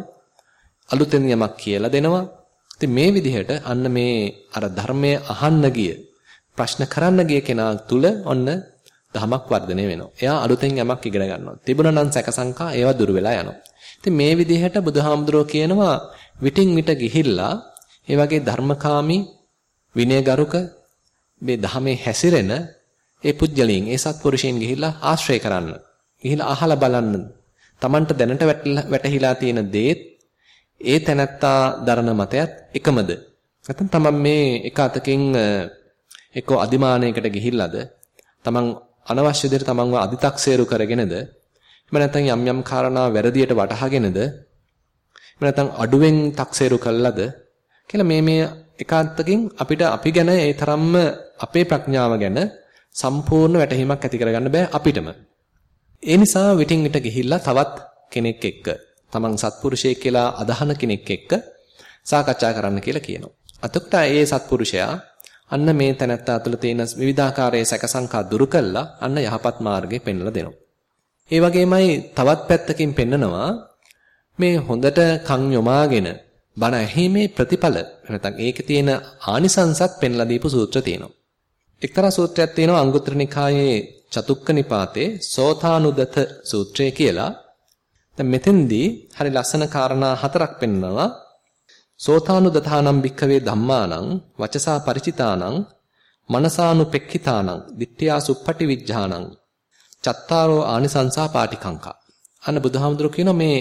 Speaker 1: අලුතෙන් යමක් කියලා දෙනවා. ඉතින් මේ විදිහට අන්න මේ අර ධර්මයේ අහන්න ගිය ප්‍රශ්න කරන්න ගිය කෙනා තුල ඔන්න දහමක් වර්ධනය වෙනවා. එයා අලුතෙන් යමක් ඉගෙන ගන්නවා. තිබුණා නම් සැක සංකා ඒවා දුරු වෙලා යනවා. ඉතින් මේ විදිහට බුදුහාමුදුරුවෝ කියනවා විටින් විට ගිහිල්ලා ඒ වගේ ධර්මකාමී විනයගරුක මේ ධහමේ හැසිරෙන ඒ පුජ්‍යලීන් ඒ සත්පුරුෂයන් ගිහිල්ලා ආශ්‍රය කරන්න. ගිහිල්ලා අහලා බලන්න. Tamanට දැනට වැටහිලා තියෙන දේත් ඒ තැනත්තා දරන මතයත් එකමද? නැත්නම් Taman මේ එක අතකින් එක්ක අදිමානයකට ගිහිල්ලාද? Taman අනවශ්‍ය දෙයට Tamanව අදි탁සේරු කරගෙනද? එහෙම නැත්නම් යම් යම් කාරණා වැරදියට වටහාගෙනද? එහෙම නැත්නම් අඩුවෙන් takseeru කළාද? කියලා මේ මේ එකාන්තකින් අපිට අපි ගැන ඒ තරම්ම අපේ ප්‍රඥාව ගැන සම්පූර්ණ වැටහීමක් ඇති කරගන්න බෑ අපිටම. ඒ නිසා විටින් විට ගිහිල්ලා තවත් කෙනෙක් එක්ක තමන් සත්පුරුෂයෙක් කියලා අදහන කෙනෙක් එක්ක සාකච්ඡා කරන්න කියලා කියනවා. අතකොට ඒ සත්පුරුෂයා අන්න මේ තැනත්තා තුළ තියෙන විවිධාකාරයේ සැකසංකා දුරු කළා අන්න යහපත් මාර්ගේ පෙන්වලා දෙනවා. ඒ වගේමයි තවත් පැත්තකින් පෙන්නනවා මේ හොඳට කන් යොමාගෙන බණ ඇහිීමේ ප්‍රතිඵල නැත්නම් ඒකේ තියෙන ආනිසංසත් පෙන්ලා දීපු සූත්‍ර තියෙනවා. එක්තරා සූත්‍රයක් තියෙනවා අංගුත්තර නිකායේ චතුක්ක නිපාතේ සෝතානුදත සූත්‍රය කියලා. දැන් මෙතෙන්දී හරි ලස්සන කාරණා හතරක් පෙන්වනවා. සෝතානුදතානම් භික්ඛවේ ධම්මානං වචසා ಪರಿචිතානං මනසානුපෙක්ඛිතානං ditthiya suppati vijjhaනං චත්තාරෝ ආනිසංසා පාටිකංකා. අන්න බුදුහාමුදුරුවෝ කියනවා මේ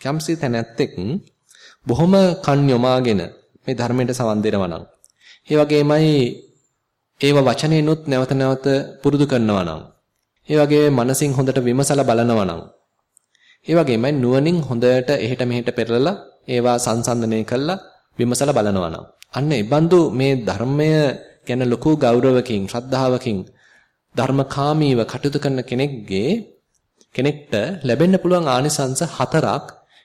Speaker 1: යම්සි තැනැත්තෙක් බොහොම කන් යොමාගෙන මේ ධර්මයට සවන් දෙනවා නම් ඒ වගේමයි ඒව වචනේනොත් නැවත නැවත පුරුදු කරනවා නම් ඒ වගේ මනසින් හොඳට විමසලා බලනවා නම් ඒ වගේමයි නුවණින් හොඳට එහෙට මෙහෙට පෙරලලා ඒවා සංසන්දනය කළා විමසලා බලනවා නම්. අන්න ඒ බඳු මේ ධර්මය ගැන ලොකු ගෞරවකින් ශ්‍රද්ධාවකින් ධර්මකාමීව කටයුතු කරන කෙනෙක්ගේ කෙනෙක්ට ලැබෙන්න පුළුවන් ආනිසංස හතරක්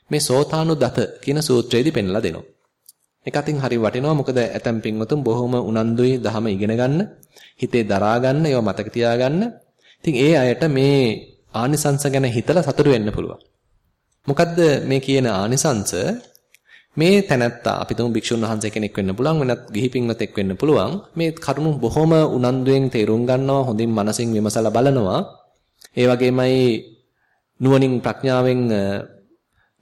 Speaker 1: මේ සෝතානුදත කියන සූත්‍රයේදී පෙන්ලා දෙනවා. ඒක අතින් හරි වටිනවා. මොකද ඇතම් පින්වතුන් බොහොම උනන්දුයි ධහම ඉගෙන ගන්න, හිතේ දරා ගන්න, ඒවා මතක තියාගන්න. ඉතින් ඒ අයට මේ ආනිසංස ගැන හිතලා සතුටු වෙන්න පුළුවන්. මොකද්ද මේ කියන ආනිසංස? මේ තැනැත්තා අපි තුමු භික්ෂුන් වහන්සේ කෙනෙක් වෙන්න පුළුවන් වෙනත් ගිහි පින්වතෙක් වෙන්න පුළුවන් මේ කරුණු බොහොම උනන්දුවෙන් තේරුම් ගන්නවා හොඳින් මනසින් විමසලා බලනවා ඒ වගේමයි නුවණින් ප්‍රඥාවෙන්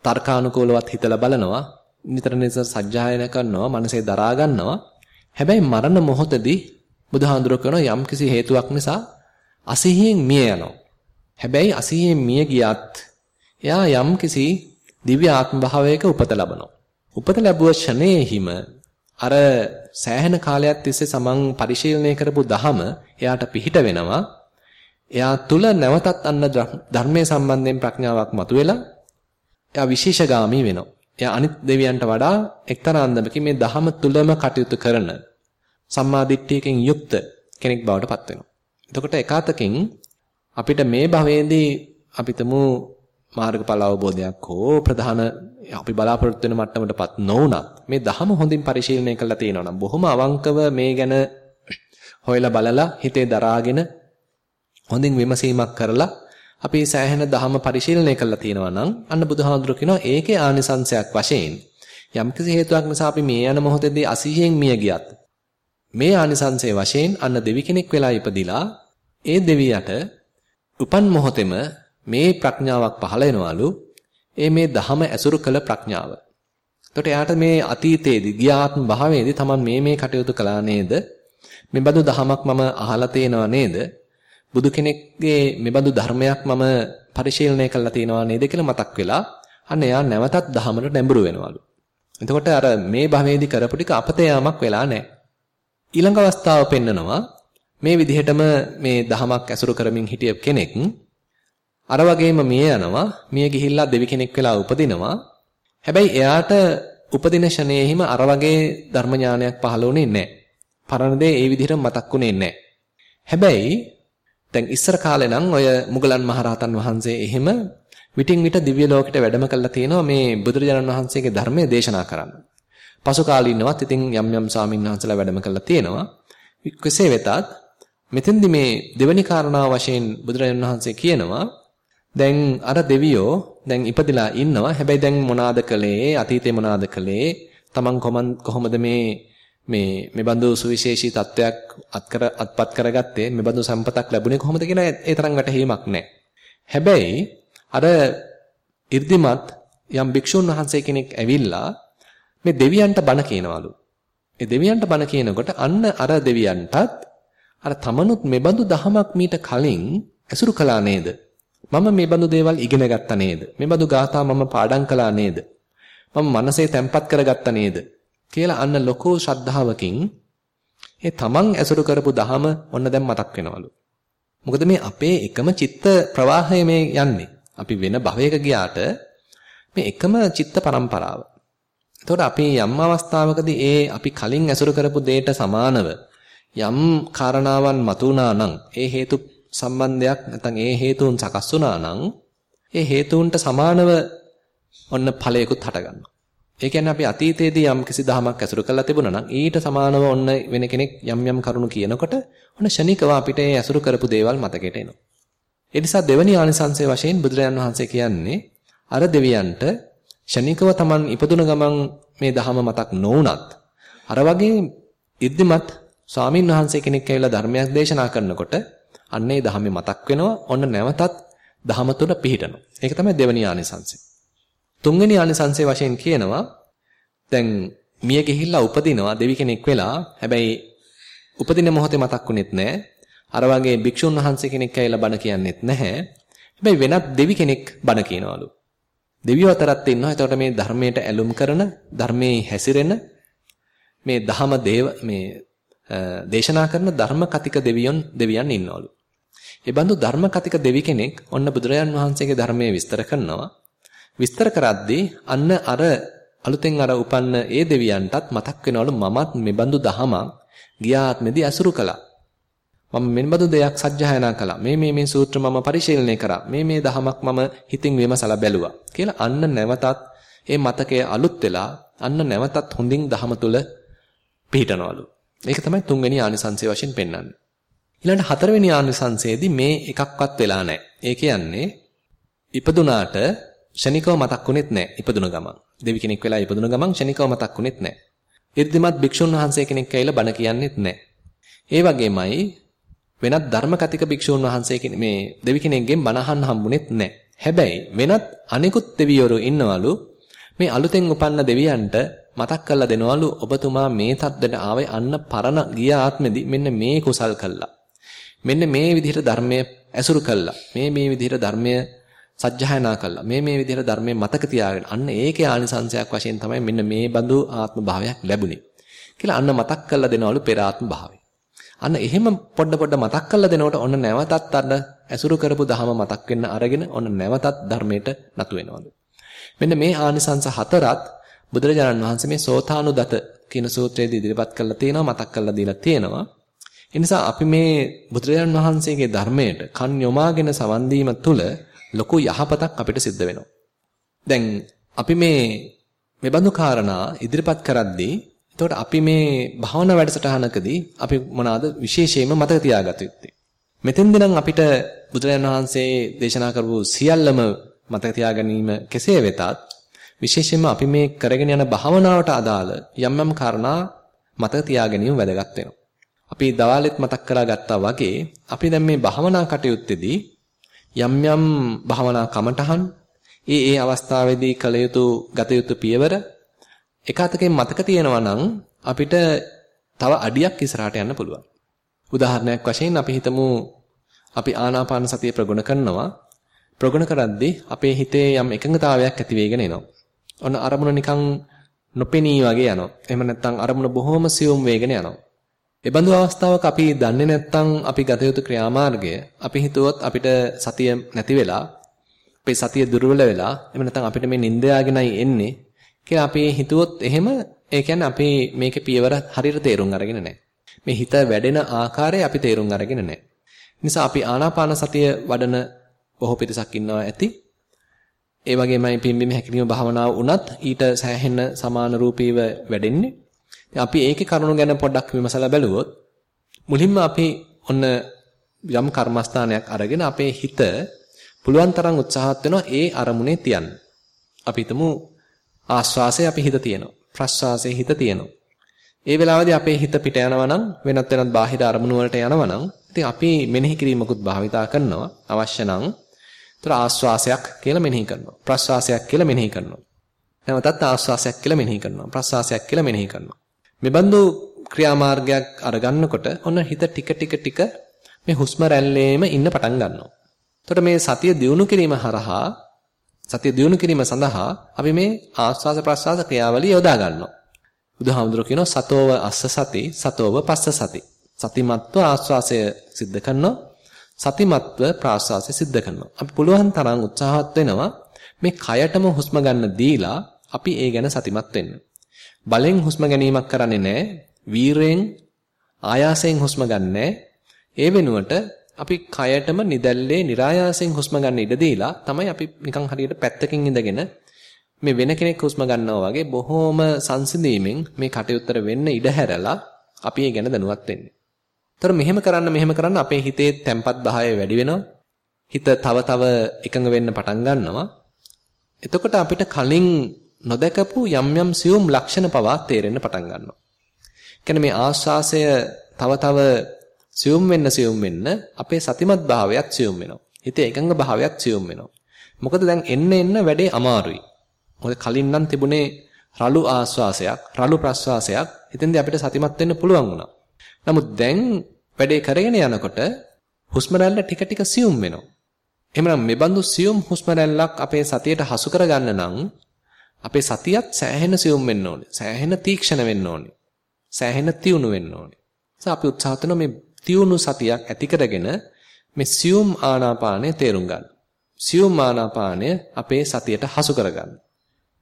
Speaker 1: තර්කානුකූලවත් හිතලා බලනවා. නිතර නිතර සජ්ජායන කරනවා මනසේ දරා ගන්නවා. හැබැයි මරණ මොහොතදී බුදුහාඳුර කරන යම්කිසි හේතුවක් නිසා අසිහියෙන් මිය යනවා. හැබැයි අසිහියෙන් මිය ගියත් එයා යම්කිසි දිව්‍ය ආත්ම භාවයක උපත ලබනවා. උපත ලැබුව ෂණේහිම අර සෑහෙන කාලයක් තිස්සේ සමන් පරිශීලනය කරපු දහම එයාට පිහිට වෙනවා. එයා තුල නැවතත් අන්න ධර්මයේ සම්බන්ධයෙන් ප්‍රඥාවක් මතුවෙලා එයා විශේෂගාමී වෙනවා. එයා අනිත් දෙවියන්ට වඩා එක්තරා අන්දමකින් මේ දහම තුලම කටයුතු කරන සම්මාදිට්ඨියකින් යුක්ත කෙනෙක් බවට පත් වෙනවා. එතකොට එකාතකින් අපිට මේ භවයේදී අපිටම මාර්ගඵල අවබෝධයක් හෝ ප්‍රධාන අපි බලාපොරොත්තු වෙන මට්ටමටපත් නොවුනත් මේ ධහම හොඳින් පරිශීලනය කරලා තියෙනවා නම් බොහොම අවංකව මේ ගැන හොයලා බලලා හිතේ දරාගෙන හොඳින් විමසීමක් කරලා අපි සෑහෙන ධහම පරිශීලනය කරලා තියෙනවා නම් අන්න බුදුහාඳුර කියනවා ඒකේ ආනිසංශයක් වශයෙන් යම්කිසි හේතුවක් නිසා අපි මේ යන මොහොතේදී අසීයෙන් මිය ගියත් මේ ආනිසංශයේ වශයෙන් අන්න දෙවි කෙනෙක් වෙලා ඉපදිලා ඒ දෙවියට උපන් මොහොතේම මේ ප්‍රඥාවක් පහළ වෙනවලු ඒ මේ ධහම ඇසුරු කළ ප්‍රඥාව. එතකොට එයාට මේ අතීතයේදී ගියාත්ම භාවයේදී Taman මේ මේ කටයුතු කළා නේද? මෙබඳු ධහමක් මම අහලා තේනවා නේද? බුදු කෙනෙක්ගේ මෙබඳු ධර්මයක් මම පරිශීලනය කළා තියෙනවා නේද කියලා මතක් වෙලා අන්න එයා නැවතත් ධහමකට නැඹුරු වෙනවලු. එතකොට අර මේ භවයේදී කරපු ටික අපත යාමක් වෙලා නැහැ. ඊළඟ අවස්ථාව පෙන්නනවා මේ විදිහටම මේ ධහමක් ඇසුරු කරමින් හිටිය කෙනෙක් අර වගේම මිය යනවා. මිය ගිහිල්ලා දෙවි කෙනෙක් වෙලා උපදිනවා. හැබැයි එයාට උපදින ෂණයෙහිම අර වගේ ධර්ම ඥානයක් පහළ වුණේ නැහැ. පරණ දේ ඒ විදිහට මතක් වුණේ නැහැ. හැබැයි දැන් ඉස්සර කාලේ නම් ඔය මුගලන් මහරහතන් වහන්සේ එහෙම විටින් විට දිව්‍ය ලෝකෙට වැඩම කළා තියෙනවා මේ බුදුරජාණන් වහන්සේගේ ධර්මය දේශනා කරන්න. පසු කාලිනවත් ඉතින් යම් යම් ස්වාමීන් වහන්සේලා වැඩම කළා තියෙනවා. කෙසේ වෙතත් මෙතෙන්දි මේ දෙවනි කාරණාව වශයෙන් බුදුරජාණන් වහන්සේ කියනවා දැන් අර දෙවියෝ දැන් ඉපදිලා ඉන්නවා. හැබැයි දැන් මොනවාද කළේ? අතීතේ මොනවාද කළේ? Taman කොහොමද මේ මේ මෙබඳු සුවිශේෂී තත්වයක් අත්කර අත්පත් කරගත්තේ? මෙබඳු සම්පතක් ලැබුණේ කොහොමද කියන ඒ තරම් වැටහීමක් නැහැ. හැබැයි අර 이르දිමත් යම් භික්ෂුන් වහන්සේ කෙනෙක් ඇවිල්ලා මේ දෙවියන්ට බණ කියනවලු. ඒ දෙවියන්ට බණ කියනකොට අන්න අර දෙවියන්ටත් අර තමනුත් මෙබඳු දහමක් මීට කලින් ඇසුරු කළා නේද? මම මේ බඳු දේවල් ඉගෙන ගත්තා නේද? මේ බඳු ගාථා මම පාඩම් කළා නේද? මම මනසේ තැම්පත් කරගත්තා නේද? කියලා අන්න ලොකෝ ශ්‍රද්ධාවකින් ඒ තමන් ඇසුරු කරපු දහම ඔන්න දැන් මතක් වෙනවලු. මොකද මේ අපේ එකම චිත්ත ප්‍රවාහය මේ යන්නේ. අපි වෙන භවයක ගියාට මේ එකම චිත්ත පරම්පරාව. එතකොට අපි යම් අවස්ථාවකදී ඒ අපි කලින් ඇසුරු කරපු දෙයට සමානව යම් කාරණාවන් මතුණා නම් ඒ හේතු සම්බන්ධයක් නැත්නම් ඒ හේතුන් සකස් වුණා නම් ඒ හේතුන්ට සමානව ඔන්න ඵලයකුත් හටගන්නවා. ඒ කියන්නේ අපි අතීතයේදී යම් කිසි දහමක් ඇසුරු කරලා තිබුණා නම් ඊට සමානව ඔන්න වෙන කෙනෙක් යම් යම් කරුණු කියනකොට ඔන්න ෂණිකව අපිට ඒ ඇසුරු කරපු දේවල් මතකයට එනවා. ඒ නිසා දෙවනි ආනිසංසයේ වශයෙන් බුදුරජාන් වහන්සේ කියන්නේ අර දෙවියන්ට ෂණිකව Taman ඉපදුන ගමන් මේ දහම මතක් නොවුනත් අර වගේ ඉද්දිමත් ස්වාමින් වහන්සේ කෙනෙක් ඇවිල්ලා ධර්මයක් දේශනා කරනකොට අන්නේ ධහමේ මතක් වෙනවා. ඔන්න නැවතත් ධහම තුල පිහිටනවා. ඒක තමයි දෙවෙනි ආනිසංසය. තුන්වෙනි ආනිසංසයේ වශයෙන් කියනවා දැන් මිය ගිහිල්ලා උපදිනවා දෙවි කෙනෙක් වෙලා. හැබැයි උපදින මොහොතේ මතක්ුනේත් නැහැ. අර වගේ භික්ෂුන් වහන්සේ කෙනෙක් ඇවිල්ලා බණ කියන්නෙත් නැහැ. හැබැයි වෙනත් දෙවි කෙනෙක් බණ කියනවලු. දෙවියෝ අතරත් ඉන්නවා. එතකොට මේ ධර්මයට ඇලුම් කරන, ධර්මයේ හැසිරෙන මේ දහම දේව මේ දේශනා කරන ධර්ම කතික දෙවියන් දෙවියන් ඉන්නවලු. ඒ බඳු ධර්ම කතික දෙවි කෙනෙක් ඔන්න බුදුරජාන් වහන්සේගේ ධර්මයේ විස්තර කරනවා. විස්තර කරද්දී අන්න අර අලුතෙන් අර උපන්න ඒ දෙවියන්ටත් මතක් වෙනවලු මමත් මෙබඳු දහමක් ගියාත්මෙදී අසුරු කළා. මම මෙබඳු දෙයක් සජ්ජායනා කළා. මේ මේ මේ සූත්‍ර මම පරිශීලනය කරා. මේ මේ දහමක් මම හිතින් විමසලා බැලුවා. කියලා අන්න නැවතත් ඒ මතකය අලුත් වෙලා අන්න නැවතත් හොඳින් දහම තුල පිහිටනවලු. ඒක තමයි තුන්වෙනි ආනිසංසය වශයෙන් පෙන්වන්නේ. ඊළඟ හතරවෙනි ආනිසංසයේදී මේ එකක්වත් වෙලා නැහැ. ඒ කියන්නේ ඉපදුනාට ෂණිකව මතක්ුනේත් නැහැ ඉපදුන ගමන්. දෙවි කෙනෙක් වෙලා ඉපදුන ගමන් ෂණිකව මතක්ුනේත් නැහැ. ඉර්ධිමත් භික්ෂුන් වහන්සේ කෙනෙක් ඇවිල්ලා බණ කියන්නෙත් නැහැ. ඒ වගේමයි වෙනත් ධර්ම කතික භික්ෂුන් වහන්සේ මේ දෙවි කෙනෙක්ගෙන් බණ අහන්න හම්බුනේත් නැහැ. හැබැයි වෙනත් අනිකුත් දෙවියෝ ඉන්නවලු මේ අලුතෙන් උපන්න දෙවියන්ට මතක් කරලා දෙනවලු ඔබතුමා මේ තත්ත්වයට ආවේ අන්න පරණ ගිය ආත්මෙදි මෙන්න මේ කුසල් කළා. මෙන්න මේ විදිහට ධර්මය ඇසුරු කළා. මේ මේ විදිහට ධර්මය සජ්ජායනා කළා. මේ මේ විදිහට ධර්මයේ මතක තියාගෙන අන්න ඒකේ ආනිසංශයක් වශයෙන් තමයි මෙන්න මේ බඳු ආත්ම භාවයක් ලැබුණේ. කියලා අන්න මතක් කරලා දෙනවලු පෙර ආත්ම භාවය. අන්න එහෙම පොඩ පොඩ මතක් කරලා දෙනකොට ඔන්න නැවතත් අන්න ඇසුරු කරපු දහම මතක් වෙන්න අරගෙන ඔන්න නැවතත් ධර්මයට නතු වෙනවලු. මෙන්න මේ ආනිසංස හතරත් බුදුරජාණන් වහන්සේ මේ සෝතානුදත කියන සූත්‍රයේදී ඉදිරිපත් කරලා තියෙනවා මතක් කරලා දීලා තියෙනවා. ඒ නිසා අපි මේ බුදුරජාණන් වහන්සේගේ ධර්මයට කන් යොමාගෙන සවන් දීම තුළ ලොකු යහපතක් අපිට සිද්ධ වෙනවා. දැන් අපි මේ මේ බඳු කාරණා ඉදිරිපත් කරද්දී එතකොට අපි මේ භාවනා වැඩසටහනකදී අපි මොනවාද විශේෂයෙන්ම මතක තියාගත යුත්තේ? මෙතෙන්දී නම් අපිට බුදුරජාණන් වහන්සේ දේශනා කරපු සියල්ලම මතක තියාගැනීම කෙසේ වෙතත් විශේෂයෙන්ම අපි මේ කරගෙන යන භාවනාවට අදාළ යම් යම් කාරණා මතක තියාගැනීම වැදගත් වෙනවා. අපි දවාලෙත් මතක් කරගත්තා වගේ අපි දැන් මේ භාවනා කටයුත්තේදී යම් යම් භාවනා කමටහන් ඒ ඒ අවස්ථාවේදී කළ යුතු ගත යුතු පියවර එකතකින් මතක තියෙනවා නම් අපිට තව අඩියක් ඉස්සරහට යන්න පුළුවන්. උදාහරණයක් වශයෙන් අපි හිතමු අපි ආනාපාන සතිය ප්‍රගුණ කරනවා. ප්‍රගුණ කරද්දී අපේ හිතේ යම් එකඟතාවයක් ඇති වෙගෙන එනවා. ඔන්න අරමුණ නිකන් නොපෙනී වගේ යනවා. එහෙම නැත්නම් අරමුණ බොහොම සියුම් වේගෙන යනවා. ඒ බඳු අවස්ථාවක අපි දන්නේ නැත්නම් අපි ගත යුතු ක්‍රියාමාර්ගය අපි හිතුවොත් අපිට සතිය නැති වෙලා අපේ සතිය දුර්වල වෙලා එහෙම නැත්නම් අපිට මේ නිින්ද එන්නේ කියලා අපි හිතුවොත් එහෙම ඒ කියන්නේ අපි මේකේ පියවර හරියට තේරුම් අරගෙන නැහැ. මේ හිත වැඩෙන ආකාරය අපි තේරුම් අරගෙන නැහැ. නිසා අපි ආනාපාන සතිය වඩන බොහෝ පිරිසක් ඉන්නවා ඇති. ඒ වගේමයි පිම්බිම හැකිලිම භාවනාව උනත් ඊට සෑහෙන සමාන රූපීව වැඩෙන්නේ. අපි ඒකේ කරුණු ගැන පොඩ්ඩක් විමසලා බැලුවොත් මුලින්ම අපි ඔන්න යම් කර්මස්ථානයක් අරගෙන අපේ හිත පුළුවන් තරම් උත්සාහත් වෙනවා ඒ අරමුණේ තියන්න. අපි හිතමු ආස්වාසයේ අපි හිත තියෙනවා. ප්‍රස්වාසයේ හිත තියෙනවා. ඒ වෙලාවේදී අපේ හිත පිට යනවා නම් වෙනත් වෙනත් බාහිර අරමුණු වලට යනවා නම් ඉතින් අපි මෙනෙහි කිරීමකුත් භාවිතා කරනවා. අවශ්‍ය නම් ඒතර ආස්වාසයක් කියලා මෙනෙහි කරනවා. ප්‍රස්වාසයක් කියලා මෙනෙහි කරනවා. නැවතත් ආස්වාසයක් කියලා මෙනෙහි කරනවා. ප්‍රස්වාසයක් කියලා මෙනෙහි කරනවා. මෙබඳු ක්‍රියාමාර්ගයක් අරගන්නකොට ඔන්න හිත ටික ටික ටික මේ හුස්ම රැල්ලේම ඉන්න පටන් ගන්නවා. එතකොට මේ සතිය දියුණු කිරීම හරහා සතිය දියුණු කිරීම සඳහා අපි මේ ආස්වාස ප්‍රස්වාස ක්‍රියාවලිය යොදා ගන්නවා. බුදුහාමුදුරුවෝ කියනවා සතෝව අස්ස සති සතෝව පස්ස සති. සතිමත්ව ආස්වාසය සිද්ධ කරනවා. සතිමත්ව ප්‍රාස්වාසය සිද්ධ කරනවා. අපි පුළුවන් තරම් උත්සාහවත් වෙනවා මේ කයටම හුස්ම ගන්න දීලා අපි ඒ ගැන සතිමත් වෙන්න. බලෙන් හුස්ම ගැනීමක් කරන්නේ නැහැ. වීරයෙන් ආයාසයෙන් හුස්ම ගන්නෑ. ඒ වෙනුවට අපි කයටම නිදැල්ලේ નિરાයාසයෙන් හුස්ම ගන්න ඉඩ දීලා තමයි අපි නිකන් හරියට පැත්තකින් ඉඳගෙන මේ වෙන කෙනෙක් හුස්ම ගන්නවා වගේ බොහෝම සංසිඳීමෙන් මේ කටයුත්තර වෙන්න ඉඩ හැරලා අපි ඒ ගැන දැනුවත් වෙන්නේ. ඒතර මෙහෙම කරන්න මෙහෙම කරන්න අපේ හිතේ තැම්පත් භාවය වැඩි වෙනවා. හිත තව තව එකඟ වෙන්න පටන් ගන්නවා. එතකොට අපිට කලින් නොදකපු යම් යම් සියුම් ලක්ෂණ පවා තේරෙන්න පටන් ගන්නවා. කියන්නේ මේ ආස්වාසය තව තව සියුම් වෙන්න සියුම් වෙන්න අපේ සතිමත් භාවයත් සියුම් වෙනවා. හිතේ එකඟ භාවයත් සියුම් වෙනවා. මොකද දැන් එන්න එන්න වැඩේ අමාරුයි. මොකද කලින් නම් තිබුණේ රළු ආස්වාසයක්, රළු ප්‍රස්වාසයක්. එතෙන්දී අපිට සතිමත් වෙන්න පුළුවන් වුණා. නමුත් දැන් වැඩේ කරගෙන යනකොට හුස්ම රැල්ල ටික ටික සියුම් වෙනවා. එහෙමනම් මේ බඳු සියුම් හුස්ම රැල්ලක් අපේ සතියට හසු කරගන්න නම් අපේ සතියත් සෑහෙන සියුම් වෙන්න ඕනේ. සෑහෙන තීක්ෂණ වෙන්න ඕනේ. සෑහෙන තියුණු වෙන්න ඕනේ. ඒ අපි උත්සාහ කරන මේ තියුණු සතියක් ඇති කරගෙන මේ සියුම් ආනාපානය තේරුම් ගන්න. සියුම් ආනාපානය අපේ සතියට හසු කරගන්න.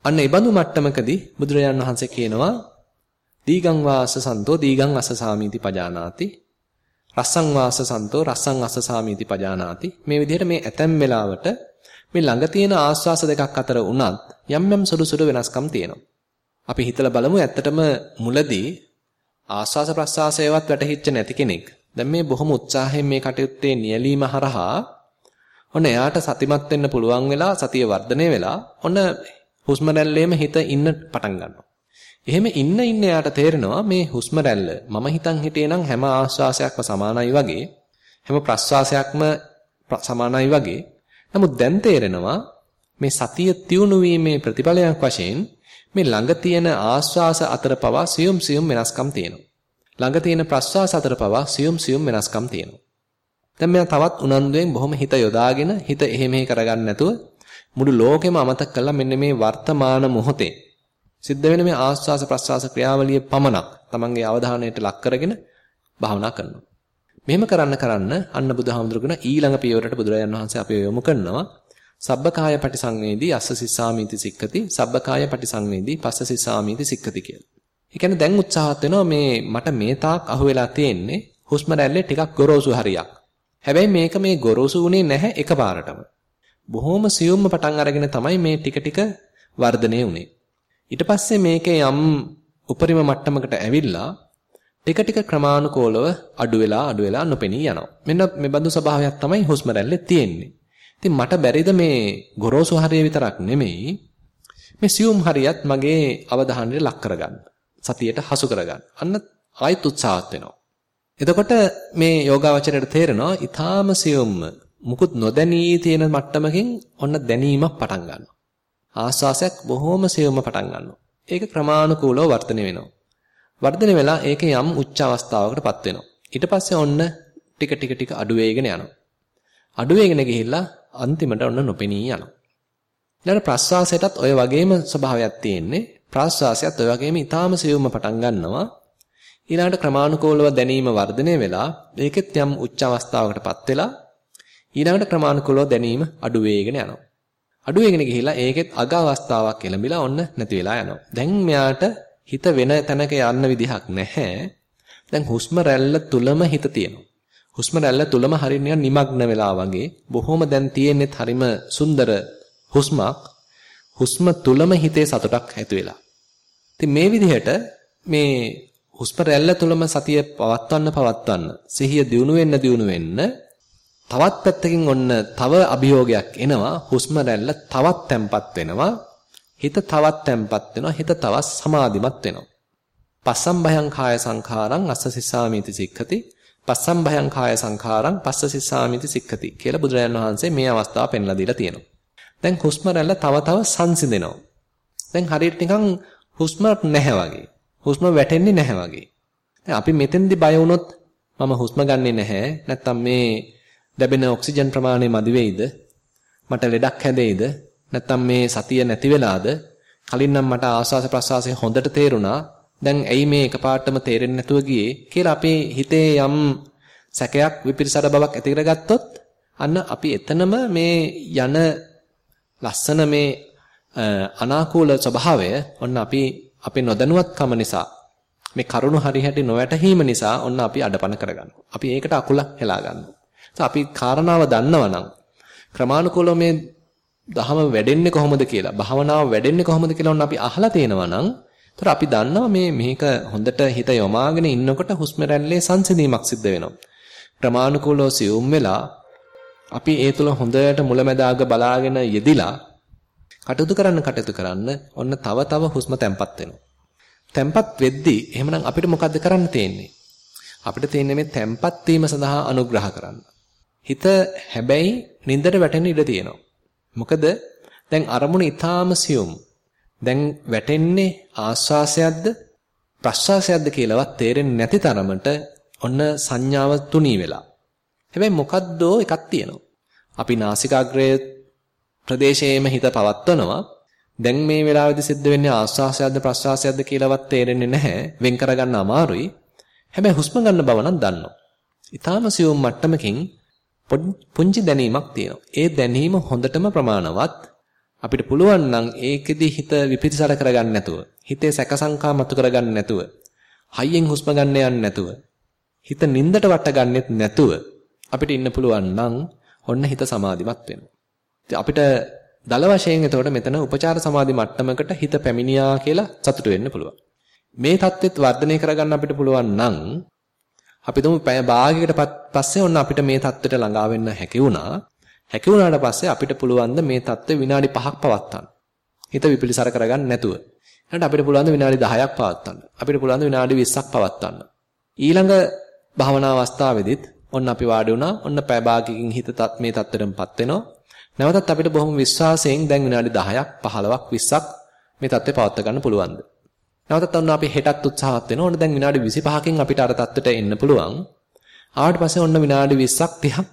Speaker 1: අන්න ඒ බඳු මට්ටමකදී බුදුරජාන් වහන්සේ කියනවා දීගං වාස සන්තෝ දීගං අස්ස සාමීති පජානාති රස්සං වාස සන්තෝ රස්සං අස්ස සාමීති පජානාති මේ විදිහට මේ ඇතැම් වෙලාවට මේ ළඟ තියෙන ආස්වාස දෙකක් අතර උනත් යම් යම් සුළු සුළු වෙනස්කම් තියෙනවා. අපි හිතලා බලමු ඇත්තටම මුලදී ආස්වාස ප්‍රස්වාසයවත් වැටහිච්ච නැති කෙනෙක්. දැන් මේ බොහොම උත්සාහයෙන් මේ කටයුත්තේ නියැලීම හරහා ඔන්න එයාට සතිමත් වෙන්න පුළුවන් වෙලා සතිය වර්ධනය වෙලා ඔන්න හුස්ම රැල්ලේම හිත ඉන්න පටන් ගන්නවා. එහෙම ඉන්න ඉන්න යාට තේරෙනවා මේ හුස්ම රැල්ල මම හිතන් හිටියේ නම් හැම ආශ්වාසයක්ම සමානයි වගේ හැම ප්‍රශ්වාසයක්ම සමානයි වගේ නමුත් දැන් තේරෙනවා මේ සතිය තියුණු වීමේ ප්‍රතිඵලයක් වශයෙන් මේ ළඟ තියෙන ආශ්වාස අතර පවා සියුම් සියුම් වෙනස්කම් තියෙනවා ළඟ තියෙන ප්‍රශ්වාස අතර පවා සියුම් සියුම් වෙනස්කම් තියෙනවා දැන් මෙයා තවත් උනන්දුවෙන් බොහොම හිත යොදාගෙන හිත එහෙ මෙහෙ කරගන්න නැතුව මුළු ලෝකෙම අමතක කරලා මෙන්න මේ වර්තමාන මොහොතේ සිද්ධ වෙන මේ ආස්වාස ප්‍රස්වාස ක්‍රියාවලිය පමණක් තමන්ගේ අවධානයට ලක් කරගෙන භාවනා කරනවා. මෙහෙම කරන්න කරන්න අන්න බුදුහාමුදුරුවන ඊළඟ පියවරට බුදුරජාන් වහන්සේ අපිව යොමු කරනවා. සබ්බකාය පටිසංවේදී අස්ස සිස්සාමීති සික්කති සබ්බකාය පටිසංවේදී පස්ස සිස්සාමීති සික්කති කියලා. ඒ කියන්නේ දැන් උත්සාහත් වෙනවා මේ මට මේ තාක් අහුවෙලා තියෙන්නේ හුස්ම රැල්ලේ ටිකක් ගොරෝසු හරියක්. හැබැයි මේක මේ ගොරෝසු උනේ නැහැ එකපාරටම. බොහොම සියුම්ම පටන් අරගෙන තමයි මේ ටික ටික වර්ධනය උනේ. ඊට පස්සේ මේකේ යම් උපරිම මට්ටමකට ඇවිල්ලා ටික ටික ක්‍රමානුකූලව අඩු වෙලා අඩු වෙලා නොපෙනී යනවා. මෙන්න මේ බඳු ස්වභාවයක් තමයි හුස්ම රැල්ලේ තියෙන්නේ. ඉතින් මට බැරිද මේ ගොරෝසු හරිය විතරක් නෙමෙයි මේ සියුම් හරියත් මගේ අවධානයට ලක් කරගන්න. සතියට හසු කරගන්න. අන්න ආයෙත් උත්සාහත් වෙනවා. එතකොට මේ යෝගාවචරයට තේරෙනවා ඊටාම සියුම්ම මුකුත් නොදැනී තියෙන මට්ටමකින් ඔන්න දැනීමක් පටන් ගන්නවා. ආස්වාසයක් බොහොම සියුම්ම පටන් ගන්නවා. ඒක ක්‍රමානුකූලව වර්ධනය වෙනවා. වර්ධනය වෙලා ඒකේ යම් උච්ච අවස්ථාවකටපත් වෙනවා. ඊට පස්සේ ඔන්න ටික ටික ටික අඩු වේගෙන යනවා. අඩු වේගෙන ගිහිල්ලා අන්තිමට ඔන්න නොපෙනී යනවා. ඊළඟ ප්‍රස්වාසයටත් ඔය වගේම ස්වභාවයක් තියෙන්නේ. ප්‍රස්වාසයත් ඔය වගේම ඊටාම සියුම්ම පටන් ගන්නවා. ඊළඟට ක්‍රමානුකූලව දැනීම වර්ධනය වෙලා ඒකෙත් යම් උච්ච අවස්ථාවකටපත් වෙලා ඊළඟට ක්‍රමානුකූලව දැනීම අඩු වේගෙන යනවා. අඩු වෙගෙන ගිහිලා ඒකෙත් අග අවස්ථාවක් එළඹිලා ඔන්න නැති වෙලා යනවා. දැන් මෙයාට හිත වෙන තැනක යන්න විදිහක් නැහැ. දැන් හුස්ම රැල්ල තුලම හිත තියෙනවා. හුස්ම රැල්ල තුලම හරියට නිමග්න වෙලා වගේ බොහොම දැන් තියෙන්නේත් හරිම සුන්දර හුස්මක්. හුස්ම තුලම හිතේ සතුටක් ඇති වෙලා. ඉතින් මේ විදිහට මේ හුස්ම රැල්ල තුලම සතිය පවත්වන්න පවත්වන්න සිහිය දියුණු වෙන්න දියුණු වෙන්න තවත් පැත්තකින් ඔන්න තව අභියෝගයක් එනවා හුස්ම රැල්ල තවත් තැම්පත් වෙනවා හිත තවත් තැම්පත් වෙනවා හිත තවත් සමාධිමත් වෙනවා. පස්සම් භයං කාය සංඛාරං අස්ස සිස්සාමිති සික්ඛති. පස්සම් භයං කාය සංඛාරං පස්ස සිස්සාමිති සික්ඛති කියලා බුදුරජාණන් වහන්සේ මේ අවස්ථාව පෙන්ලා දීලා තියෙනවා. දැන් හුස්ම රැල්ල තව තව සංසිඳෙනවා. දැන් හරියට නිකන් හුස්ම නැහැ වගේ. හුස්ම වැටෙන්නේ නැහැ වගේ. දැන් අපි මෙතෙන්දි බය වුණොත් මම හුස්ම ගන්නෙ නැහැ. නැත්තම් මේ ලැබෙන ඔක්සිජන් ප්‍රමාණය මදි වෙයිද? මට ලෙඩක් හැදෙයිද? නැත්නම් මේ සතිය නැති වෙලාද? කලින් නම් මට ආස්වාස ප්‍රසවාසය හොඳට තේරුණා. දැන් ඇයි මේ එකපාරටම තේරෙන්නේ නැතුව ගියේ කියලා අපේ හිතේ යම් සැකයක් විපිරිසඩ බවක් ඇති කරගත්තොත් අන්න අපි එතනම මේ යන ලස්සන මේ අනාකූල ස්වභාවය ඔන්න අපි අපේ නොදැනුවත්කම නිසා මේ කරුණු හරියට නොවැටහීම නිසා ඔන්න අපි අඩපණ කරගන්නවා. අපි ඒකට අකුලක් හෙලා ගන්නවා. අපි කාරණාව දන්නවනම් ක්‍රමානුකූලව මේ දහම වැඩෙන්නේ කොහොමද කියලා, භාවනාව වැඩෙන්නේ කොහොමද කියලා ඔන්න අපි අහලා තේනවා නම්, ඒතර අපි දන්නවා මේ මේක හොඳට හිත යොමාගෙන ඉන්නකොට හුස්ම රැල්ලේ සංසිඳීමක් සිද්ධ වෙනවා. ක්‍රමානුකූලව සියුම් වෙලා අපි ඒ තුල හොඳට මුලැමැදාග බලාගෙන යෙදිලා කටයුතු කරන්න කටයුතු කරන්න ඔන්න තව තව හුස්ම තැම්පත් වෙනවා. තැම්පත් වෙද්දී එහෙමනම් අපිට මොකද්ද කරන්න තියෙන්නේ? අපිට තියෙන්නේ මේ තැම්පත් වීම සඳහා අනුග්‍රහ කරන්න. හිත හැබැයි නින්දට වැටෙන්න ඉඩ තියෙනවා. මොකද දැන් අරමුණ ඊටාම සියුම්. දැන් වැටෙන්නේ ආස්වාසයක්ද ප්‍රස්වාසයක්ද කියලාවත් තේරෙන්නේ නැති තරමට ඔන්න සංඥාව තුනී වෙලා. හැබැයි මොකද්දෝ එකක් තියෙනවා. අපි නාසිකාග්‍රයේ ප්‍රදේශයේම හිත පවත්වනවා. දැන් මේ වෙලාවේදී සිද්ධ වෙන්නේ ආස්වාසයක්ද ප්‍රස්වාසයක්ද කියලාවත් තේරෙන්නේ නැහැ. වෙන් කරගන්න අමාරුයි. හැබැයි හුස්ම ගන්න බව නම් දන්නවා. ඊටාම සියුම් මට්ටමකින් පුංචි දැනීමක් තියෙනවා. ඒ දැනීම හොඳටම ප්‍රමාණවත්. අපිට පුළුවන් නම් ඒකෙදි හිත විපිරිසර කරගන්න නැතුව, හිතේ සැකසංකා මතු කරගන්න නැතුව, හයියෙන් හුස්ම ගන්න යන්නේ නැතුව, හිත නින්දට වට ගන්නෙත් නැතුව අපිට ඉන්න පුළුවන් නම් ඔන්න හිත සමාධිමත් වෙනවා. අපිට දල වශයෙන් එතකොට මෙතන උපචාර සමාධි මට්ටමකට හිත පැමිණියා කියලා සතුටු වෙන්න පුළුවන්. මේ தත්ත්වෙත් වර්ධනය කරගන්න අපිට පුළුවන් නම් අපි දුමු පැය භාගයකට පස්සේ ඔන්න අපිට මේ தත්වෙට ළඟා වෙන්න හැකි වුණා. හැකි වුණාට පස්සේ අපිට පුළුවන් ද මේ தත්ත්වය විනාඩි 5ක් පවත්වන්න. හිත විපිලිසර කරගන්න නැතුව. ඊළඟට අපිට පුළුවන් ද විනාඩි 10ක් පවත්වන්න. අපිට පුළුවන් ද විනාඩි 20ක් පවත්වන්න. ඊළඟ භාවනා අවස්ථාවේදීත් ඔන්න අපි වාඩි වුණා. ඔන්න පැය භාගයකින් හිත මේ தත්වෙටමපත් වෙනවා. නැවතත් අපිට බොහොම විශ්වාසයෙන් දැන් විනාඩි 10ක් 15ක් 20ක් මේ தත්ත්වය පවත්වා ගන්න පුළුවන්. නැවතත් ඔන්න අපි හෙටත් උත්සාහවත් වෙනවා. ඔන්න දැන් විනාඩි 25කින් අපිට අර தත්ත්වයට එන්න පුළුවන්. ආවට පස්සේ ඔන්න විනාඩි 20ක් 30ක්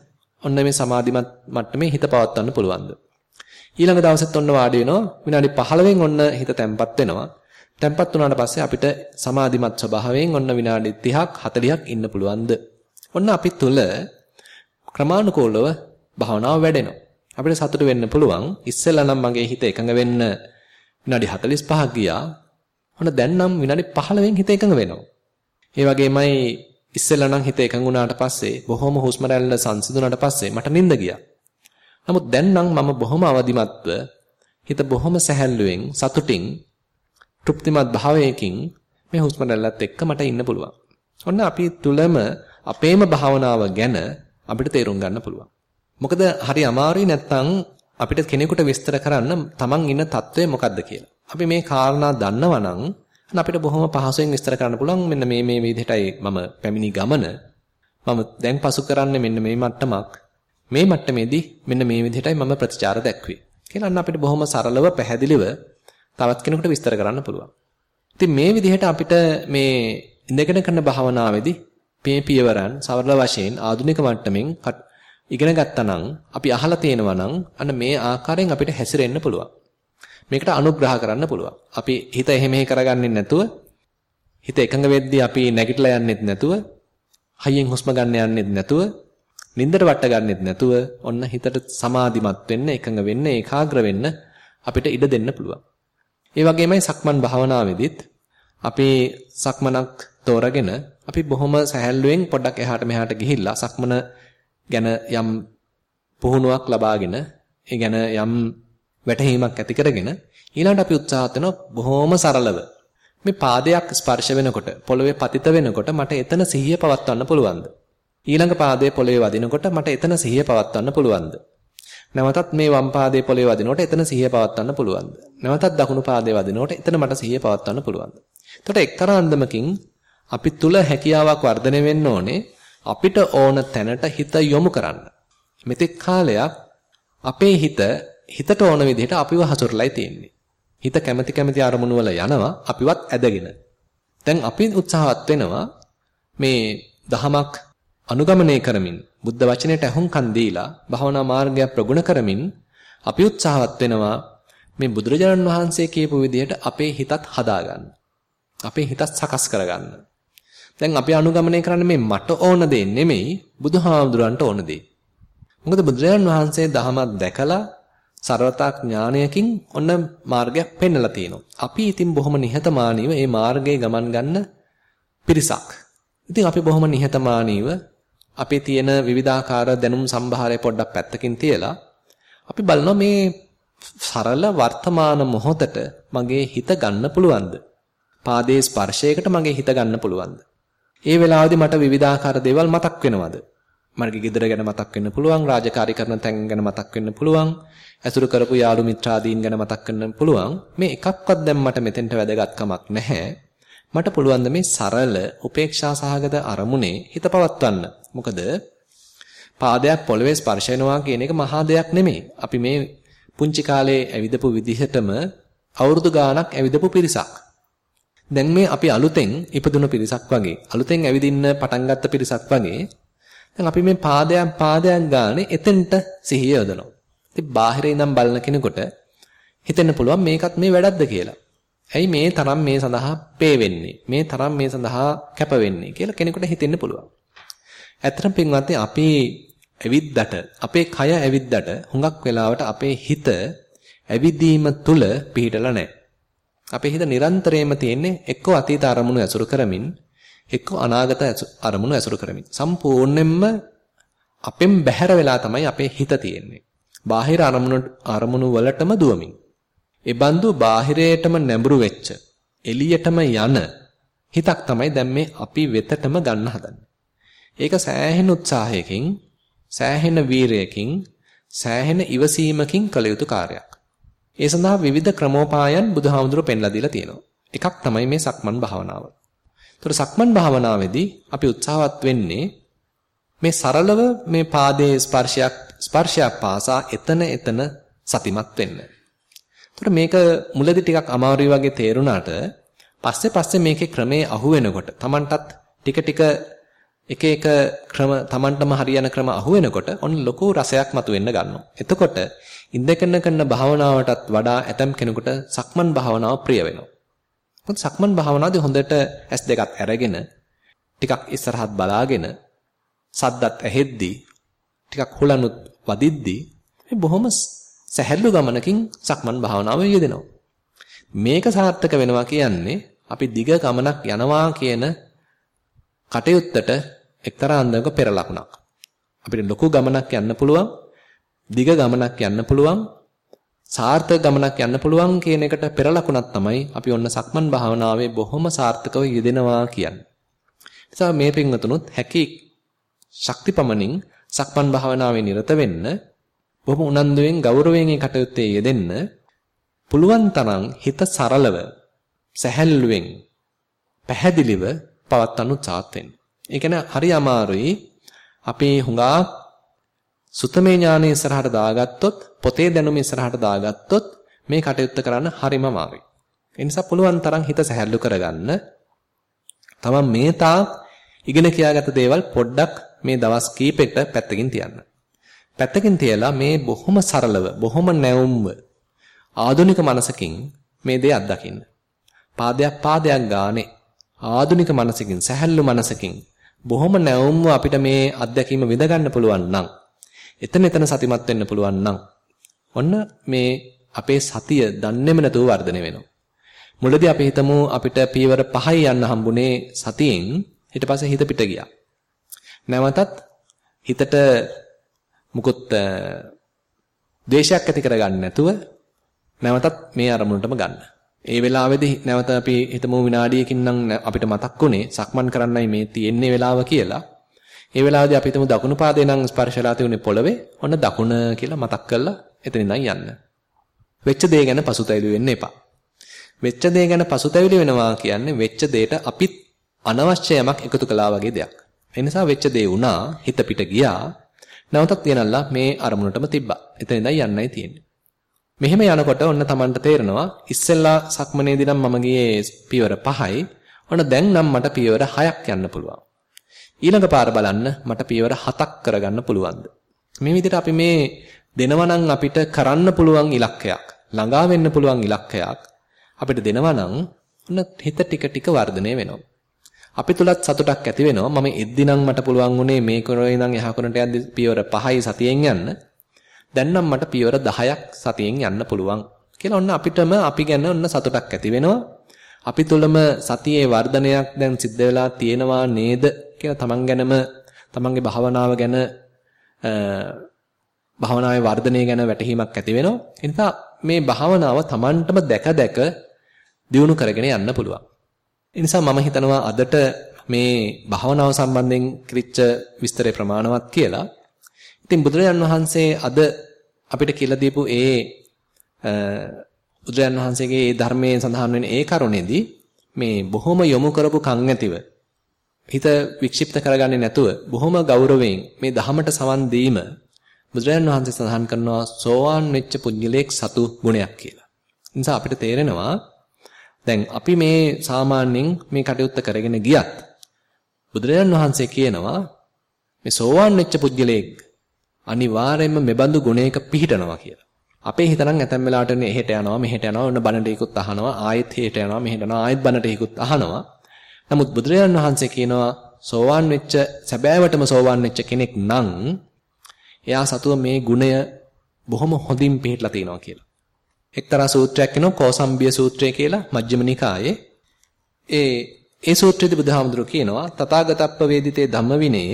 Speaker 1: ඔන්න මේ සමාධිමත් මට්ටමේ හිත පවත්වන්න පුළුවන්ද? ඊළඟ දවසෙත් ඔන්න වාඩි වෙනවා. විනාඩි 15න් ඔන්න හිත තැම්පත් වෙනවා. තැම්පත් වුණාට පස්සේ අපිට සමාධිමත් ස්වභාවයෙන් ඔන්න විනාඩි 30ක් 40ක් ඉන්න පුළුවන්ද? ඔන්න අපි තුල ක්‍රමානුකූලව භාවනාව වැඩෙනවා. අපිට සතුට වෙන්න පුළුවන්. ඉස්සෙල්ලා නම් මගේ හිත එකඟ වෙන්න විනාඩි 45ක් ගියා. ඔන්න දැන් නම් විනාඩි 15න් හිත එකඟ වෙනවා. ඒ වගේමයි ඉස්සෙල්ලා නම් හිත එකඟ වුණාට පස්සේ බොහොම හුස්ම රැල්ල සංසිඳුණාට පස්සේ මට නිින්ද ගියා. නමුත් දැන් නම් මම බොහොම අවදිමත්ව හිත බොහොම සැහැල්ලුවෙන් සතුටින් තෘප්තිමත් භාවයකින් මේ හුස්ම රැල්ලත් එක්ක මට ඉන්න පුළුවන්. ඔන්න අපි තුලම අපේම භාවනාව ගැන අපිට තේරුම් ගන්න පුළුවන්. මොකද හරි අමාරුයි නැත්නම් අපිට කෙනෙකුට විස්තර කරන්න තමන් ඉන්න తත්වය මොකද්ද කියලා. අපි මේ කාරණා දන්නවා නම් අපිට බොහොම පහසුවෙන් විස්තර කරන්න පුළුවන් මෙන්න මේ මේ විදිහටයි මම පැමිණි ගමන මම දැන් පසු කරන්නේ මෙන්න මේ මට්ටමක් මේ මට්ටමේදී මෙන්න මේ විදිහටයි මම ප්‍රතිචාර දැක්වේ කියලා අන්න අපිට බොහොම සරලව පැහැදිලිව තවත් කෙනෙකුට විස්තර කරන්න පුළුවන්. ඉතින් මේ විදිහට අපිට මේ ඉඳගෙන කරන භාවනාවේදී මේ පියවරන් සරල වශයෙන් ආධුනික මට්ටමින් ඉගෙන ගත්තා නම් අපි අහලා තියෙනවා නම් අන්න මේ ආකාරයෙන් අපිට හැසිරෙන්න පුළුවන්. මේකට අනුග්‍රහ කරන්න පුළුවන්. අපි හිත එහෙ මෙහෙ කරගන්නේ නැතුව හිත එකඟ වෙද්දී අපි නැගිටලා යන්නෙත් නැතුව හයියෙන් හුස්ම ගන්න යන්නෙත් නැතුව නින්දට වට ගන්නෙත් නැතුව ඔන්න හිතට සමාධිමත් වෙන්න එකඟ වෙන්න ඒකාග්‍ර වෙන්න අපිට ඉඩ දෙන්න පුළුවන්. ඒ වගේමයි සක්මන් භාවනාවේදීත් අපි සක්මනක් තෝරගෙන අපි බොහොම සැහැල්ලුවෙන් පොඩ්ඩක් එහාට මෙහාට ගිහිල්ලා සක්මන ගැන යම් පුහුණුවක් ලබාගෙන ඒ ගැන යම් වැටහීමක් ඇති කරගෙන ඊළඟට අපි උත්සාහත් වෙනවා බොහොම සරලව. මේ පාදයක් ස්පර්ශ වෙනකොට පොළවේ පතිත වෙනකොට මට එතන සිහිය පවත්වන්න පුළුවන්ද? ඊළඟ පාදයේ පොළවේ වදිනකොට මට එතන සිහිය පවත්වන්න පුළුවන්ද? නැවතත් මේ වම් පාදයේ පොළවේ වදිනකොට එතන සිහිය පවත්වන්න පුළුවන්ද? නැවතත් දකුණු පාදයේ වදිනකොට එතන මට සිහිය පවත්වන්න පුළුවන්ද? එතකොට එක්තරා අන්දමකින් අපි තුල හැකියාවක් වර්ධනය වෙන්න ඕනේ අපිට ඕන තැනට හිත යොමු කරන්න. මෙතෙක් කාලයක් අපේ හිත හිතට ඕන විදිහට අපිව හසුරලායි තියෙන්නේ. හිත කැමැති කැමැති අරමුණු වල යනවා අපිවත් ඇදගෙන. දැන් අපි උත්සාහවත් වෙනවා මේ දහමක් අනුගමනය කරමින් බුද්ධ වචනයට අහුම්කන් දීලා භවනා මාර්ගය ප්‍රගුණ කරමින් අපි උත්සාහවත් වෙනවා මේ බුදුරජාණන් වහන්සේ කියපු විදිහට අපේ හිතත් හදාගන්න. අපේ හිතත් සකස් කරගන්න. දැන් අපි අනුගමනය කරන්නේ මේ මට ඕන දේ නෙමෙයි බුදුහාමුදුරන්ට ඕන දේ. මොකද බුදුරජාණන් වහන්සේ දහමක් දැකලා ਸਰවතා ඥානයකින් ඔන්න මාර්ගයක් පෙන්වලා තියෙනවා. අපි ඉතින් බොහොම නිහතමානීව මේ මාර්ගයේ ගමන් ගන්න පිරිසක්. ඉතින් අපි බොහොම නිහතමානීව අපේ තියෙන විවිධාකාර දැනුම් සම්භාරය පොඩ්ඩක් පැත්තකින් තියලා අපි බලනවා මේ සරල වර්තමාන මොහොතට මගේ හිත ගන්න පුළුවන්ද? පාදයේ ස්පර්ශයකට මගේ හිත ගන්න පුළුවන්ද? ඒ වෙලාවේදී මට විවිධාකාර දේවල් මතක් වෙනවද? මගේ ගෙදර ගැන මතක් වෙන්න පුළුවන්, රාජකාරී කරන තැන් ගැන මතක් වෙන්න පුළුවන්, ඇසුරු කරපු යාළු මිත්‍රාදීන් ගැන මතක් කරන්න පුළුවන්. මේ එකක්වත් දැන් මට මෙතෙන්ට වැදගත්කමක් නැහැ. මට පුළුවන් මේ සරල උපේක්ෂා සහගත අරමුණේ හිත පවත්වන්න. මොකද පාදයක් පොළවේ ස්පර්ශ වෙනවා කියන එක මහා දෙයක් නෙමෙයි. අපි මේ පුංචි කාලේ ඇවිදපු විදිහටම අවුරුදු ගාණක් ඇවිදපු පිරිසක්. දැන් මේ අපි අලුතෙන් ඉපදුණු පිරිසක් වගේ අලුතෙන් ඇවිදින්න පටන් ගත්ත පිරිසක් වගේ දැන් අපි මේ පාදයක් පාදයක් ගානේ එතෙන්ට සිහිය යොදනවා. ඉතින් බාහිරින් ඉඳන් බලන කෙනෙකුට හිතෙන්න පුළුවන් මේකත් මේ වැඩක්ද කියලා. ඇයි මේ තරම් මේ සඳහා පේ වෙන්නේ? මේ තරම් මේ සඳහා කැප වෙන්නේ කියලා කෙනෙකුට හිතෙන්න පුළුවන්. ඇත්තටම පින්වත්නි අපි ඇවිද්දට අපේ කය ඇවිද්දට හුඟක් වෙලාවට අපේ හිත ඇවිදීම තුල පිහිටලා නැහැ. අපේ හිත නිරන්තරයෙන්ම තියෙන්නේ එක්ක අතීත අරමුණු ඇසුරු කරමින් එක්ක අනාගත අරමුණු ඇසුරු කරමින්. සම්පූර්ණයෙන්ම අපෙන් බැහැර වෙලා තමයි අපේ හිත තියෙන්නේ. බාහිර අරමුණු අරමුණු වලටම දුවමින්. ඒ බඳු බාහිරයටම නැඹුරු වෙච්ච එළියටම යන හිතක් තමයි දැන් මේ අපි වෙතටම ගන්න හදන්නේ. ඒක සෑහෙන උත්සාහයකින්, සෑහෙන වීරයකින්, සෑහෙන ඉවසීමකින් කළ යුතු කාර්යයක්. ඒ සඳහා විවිධ ක්‍රමෝපායන් බුදුහාමුදුරුවෝ පෙන්ලා දීලා තියෙනවා. එකක් තමයි මේ සක්මන් භාවනාව. ඒතර සක්මන් භාවනාවේදී අපි උත්සාහවත් වෙන්නේ මේ සරලව මේ පාදයේ ස්පර්ශයක් ස්පර්ශයක් පාසා එතන එතන සතිමත් වෙන්න. ඒතර මේක මුලදී ටිකක් අමාරුයි වගේ තේරුණාට පස්සේ පස්සේ මේකේ ක්‍රමේ අහු වෙනකොට Tamanටත් ටික ටික එක එක ක්‍රම Tamanටම හරියන ක්‍රම අහු වෙනකොට ඔන්න ලොකු රසයක් මතුවෙන්න ගන්නවා. එතකොට ඉන්දකන කරන භාවනාවටත් වඩා ඇතම් කෙනෙකුට සක්මන් භාවනාව ප්‍රිය වෙනවා. මොකද සක්මන් භාවනාවේදී හොඳට S දෙකක් අරගෙන ටිකක් ඉස්සරහත් බලාගෙන සද්දත් ඇහෙද්දී ටිකක් හුලනුත් වදිද්දී මේ බොහොම සැහැල්ලු ගමනකින් සක්මන් භාවනාව යෙදෙනවා. මේක සාර්ථක වෙනවා කියන්නේ අපි දිග ගමනක් යනවා කියන කටයුත්තට එක්තරා අන්දමක පෙර ලකුණක්. අපිට ලොකු ගමනක් යන්න පුළුවන්, දිග ගමනක් යන්න පුළුවන්, සාර්ථක ගමනක් යන්න පුළුවන් කියන එකට පෙර ලකුණක් තමයි අපි ඔන්න සක්මන් භාවනාවේ බොහොම සාර්ථකව යෙදෙනවා කියන්නේ. නිසා මේ පින්වතුනුත් හැකි ශක්තිපමණින් සක්මන් භාවනාවේ නිරත වෙන්න බොහොම උනන්දුවෙන් ගෞරවයෙන් ඒ කටයුත්තේ යෙදෙන්න පුළුවන් තරම් හිත සරලව සැහැල්ලුවෙන් පැහැදිලිව පවත්වන්න උත්සාහත් වෙන්න. ඒ කියන්නේ හරි අමාරුයි අපි හුඟා සුතමේ ඥානෙ ඉස්සරහට දාගත්තොත් පොතේ දැනුම ඉස්සරහට දාගත්තොත් මේ කටයුත්ත කරන්න හරිම අමාරුයි. ඒ නිසා පුළුවන් තරම් හිත සැහැල්ලු කරගන්න. තමන් මේ තාක් ඉගෙන කියාගත දේවල් පොඩ්ඩක් මේ දවස් කීපෙකට පැත්තකින් තියන්න. පැත්තකින් තියලා මේ බොහොම සරලව, බොහොම නැවුම්ව ආධුනික මනසකින් මේ දේ අත්දකින්න. පාදයක් පාදයක් ගානේ ආධුනික මනසකින්, සැහැල්ලු මනසකින් බොහොම නැවුම්ව අපිට මේ අත්දැකීම විඳ ගන්න පුළුවන් නම් එතන එතන සතිමත් වෙන්න පුළුවන් නම් ඔන්න මේ අපේ සතිය දන්නේම නැතුව වර්ධනය වෙනවා. මුලදී අපි හිතමු අපිට පීවර 5යි යන්න හම්බුනේ සතියෙන් ඊට පස්සේ හිත පිට ගියා. නැවතත් හිතට මුකුත් ද්වේෂයක් ඇති කරගන්න නැතුව නැවතත් මේ අරමුණටම ගන්න. ඒ වෙලාවේදී නැවත අපි හිතමු විනාඩියකින් නම් අපිට මතක් වුණේ සක්මන් කරන්නයි මේ තියෙන්නේ වෙලාව කියලා. ඒ වෙලාවේදී අපි හිතමු දකුණු පාදේ නම් ස්පර්ශලා තියුනේ පොළවේ. ඔන්න දකුණ කියලා මතක් කරලා එතනින් යන්න. වෙච්ච දේ ගැන පසුතැවිලි වෙන්න එපා. වෙච්ච දේ ගැන පසුතැවිලි වෙනවා කියන්නේ වෙච්ච දෙයට අපිත් අනවශ්‍ය යමක් එකතු කළා වගේ දෙයක්. ඒ නිසා වෙච්ච දේ වුණා හිත පිට ගියා. නැවතත් තියනල්ලා මේ අරමුණටම තිබ්බා. එතන ඉඳන් යන්නයි තියෙන්නේ. මෙහෙම යනකොට ඔන්න Tamanට තේරෙනවා ඉස්සෙල්ලා සක්මනේදී නම් මම ගියේ පියවර 5යි. ඔන්න දැන් නම් මට පියවර 6ක් යන්න පුළුවන්. ඊළඟ පාර බලන්න මට පියවර 7ක් කරගන්න පුළුවන්ද? මේ විදිහට අපි මේ දෙනවනම් අපිට කරන්න පුළුවන් ඉලක්කයක්, ළඟා වෙන්න පුළුවන් ඉලක්කයක් අපිට දෙනවනම් ඔන්න හිත ටික ටික වර්ධනය වෙනවා. අපි තුලත් සතුටක් ඇති වෙනවා. මම එද්දිනම් මට පුළුවන් උනේ මේ කරේ ඉඳන් එහා කරට යද්දි පියවර 5යි සතියෙන් යන්න. දැන් නම් මට පියවර 10ක් සතියෙන් යන්න පුළුවන් කියලා ඔන්න අපිටම අපි ගැන ඔන්න සතුටක් ඇති වෙනවා. අපි තුලම සතියේ වර්ධනයක් දැන් සිද්ධ වෙලා තියෙනවා නේද කියලා තමන් ගැනම තමන්ගේ භාවනාව ගැන භාවනාවේ වර්ධනය ගැන වැටහීමක් ඇති වෙනවා. ඒ නිසා මේ භාවනාව තමන්ටම දැක දැක දියුණු කරගෙන යන්න පුළුවන්. ඒ නිසා මම හිතනවා අදට මේ භාවනාව සම්බන්ධයෙන් කිරිච්ච විස්තරේ ප්‍රමාණවත් කියලා. ඉතින් බුදුරජාන් වහන්සේ අද අපිට කියලා දීපු ඒ බුදුරජාන් වහන්සේගේ ඒ ධර්මයේ සඳහන් වෙන ඒ කරුණේදී මේ බොහොම යොමු කරපු කන් ඇතිව හිත වික්ෂිප්ත කරගන්නේ නැතුව බොහොම ගෞරවයෙන් මේ ධහමට සවන් දීම බුදුරජාන් වහන්සේ සඳහන් කරනවා සෝවාන් වෙච්ච පුජ්‍යලයක් සතු ගුණයක් කියලා. නිසා අපිට තේරෙනවා දැන් අපි මේ සාමාන්‍යයෙන් මේ කටයුත්ත කරගෙන ගියත් බුදුරජාන් වහන්සේ කියනවා මේ සෝවාන් වෙච්ච පුජ්‍යලයක් අනිවාර්යයෙන්ම මෙබඳු ගුණයක පිහිටනවා කියලා. අපේ හිතනම් ඇතැම් වෙලාවට එහෙට යනවා මෙහෙට යනවා ඔන්න බණට ටිකුත් අහනවා ආයෙත් එහෙට යනවා මෙහෙට යනවා ආයෙත් බණට ටිකුත් අහනවා. නමුත් බුදුරජාණන් වහන්සේ කියනවා සෝවාන් වෙච්ච සැබෑවටම සෝවාන් වෙච්ච කෙනෙක් නම් එයා සතුව මේ ගුණය බොහොම හොඳින් පිළිట్లా තිනවා කියලා. එක්තරා සූත්‍රයක් වෙනවා කෝසම්බිය සූත්‍රය කියලා මජ්ක්‍ධිම නිකායේ. ඒ ඒ සූත්‍රයේදී බුදුහාමුදුරුවෝ කියනවා තථාගතප්ප වේදිතේ ධම්ම විනේ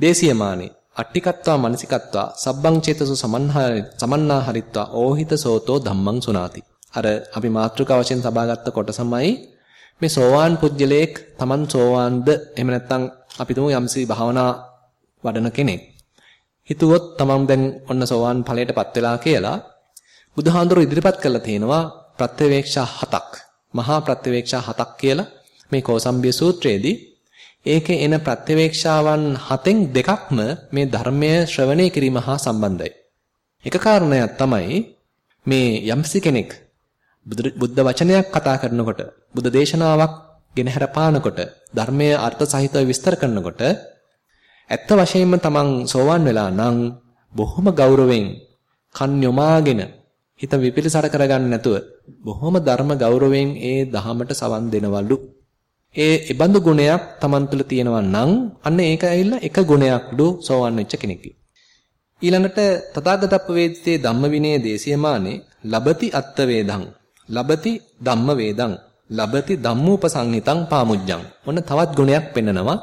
Speaker 1: දේශියමානේ අට්ටිකත්වා මනසිකත්වා සබ්බං චේතසු සමන්නා හරිත්වා ඕහිත සෝතෝ ධම්මං සුනාති. අර අපි මාත්‍රිකා වශයෙන් සබාගත්ත කොටසමයි මේ සෝවාන් පුජ්‍යලේක් Taman සෝවාන්ද එහෙම නැත්නම් අපි තුමු යම්සි භාවනා වඩන කෙනෙක්. හිතුවොත් Taman දැන් ඔන්න සෝවාන් ඵලයටපත් වෙලා කියලා බුදුහාඳුර ඉදිරිපත් කළා තියෙනවා ප්‍රත්‍යවේක්ෂා හතක්. මහා ප්‍රත්‍යවේක්ෂා හතක් කියලා මේ කෝසම්බිය සූත්‍රයේදී ඒකේ එන ප්‍රත්‍යවේක්ෂාවන් හතෙන් දෙකක්ම මේ ධර්මය ශ්‍රවණය කිරීම හා සම්බන්ධයි. එක කාරණයක් තමයි මේ යම්සි කෙනෙක් බුද්ධ වචනයක් කතා කරනකොට බුද්ධ දේශනාවක් ගෙනහැර පානකොට ධර්මයේ අර්ථ සහිතව විස්තර කරනකොට ඇත්ත වශයෙන්ම තමන් සෝවන් වෙලා නම් බොහොම ගෞරවයෙන් කන් යොමාගෙන හිත විපිලිසර කරගන්න නැතුව බොහොම ධර්ම ගෞරවයෙන් ඒ දහමට සවන් දෙනවලු. ඒ ඉබඳු ගුණයක් Taman තුල තියෙනවා නම් අන්න ඒක ඇවිල්ලා එක ගුණයක්ලු සෝවන් වෙච්ච කෙනෙක්ගේ. ඊළඟට තථාගතප්ප වේදිතේ ධම්ම විනයේ දේශියමානේ ලබති අත්ත වේදං ලබති ධම්ම වේදං ලබති ධම්මූපසංහිතං පාමුජ්ජං ඔන්න තවත් ගුණයක් පෙන්නනවා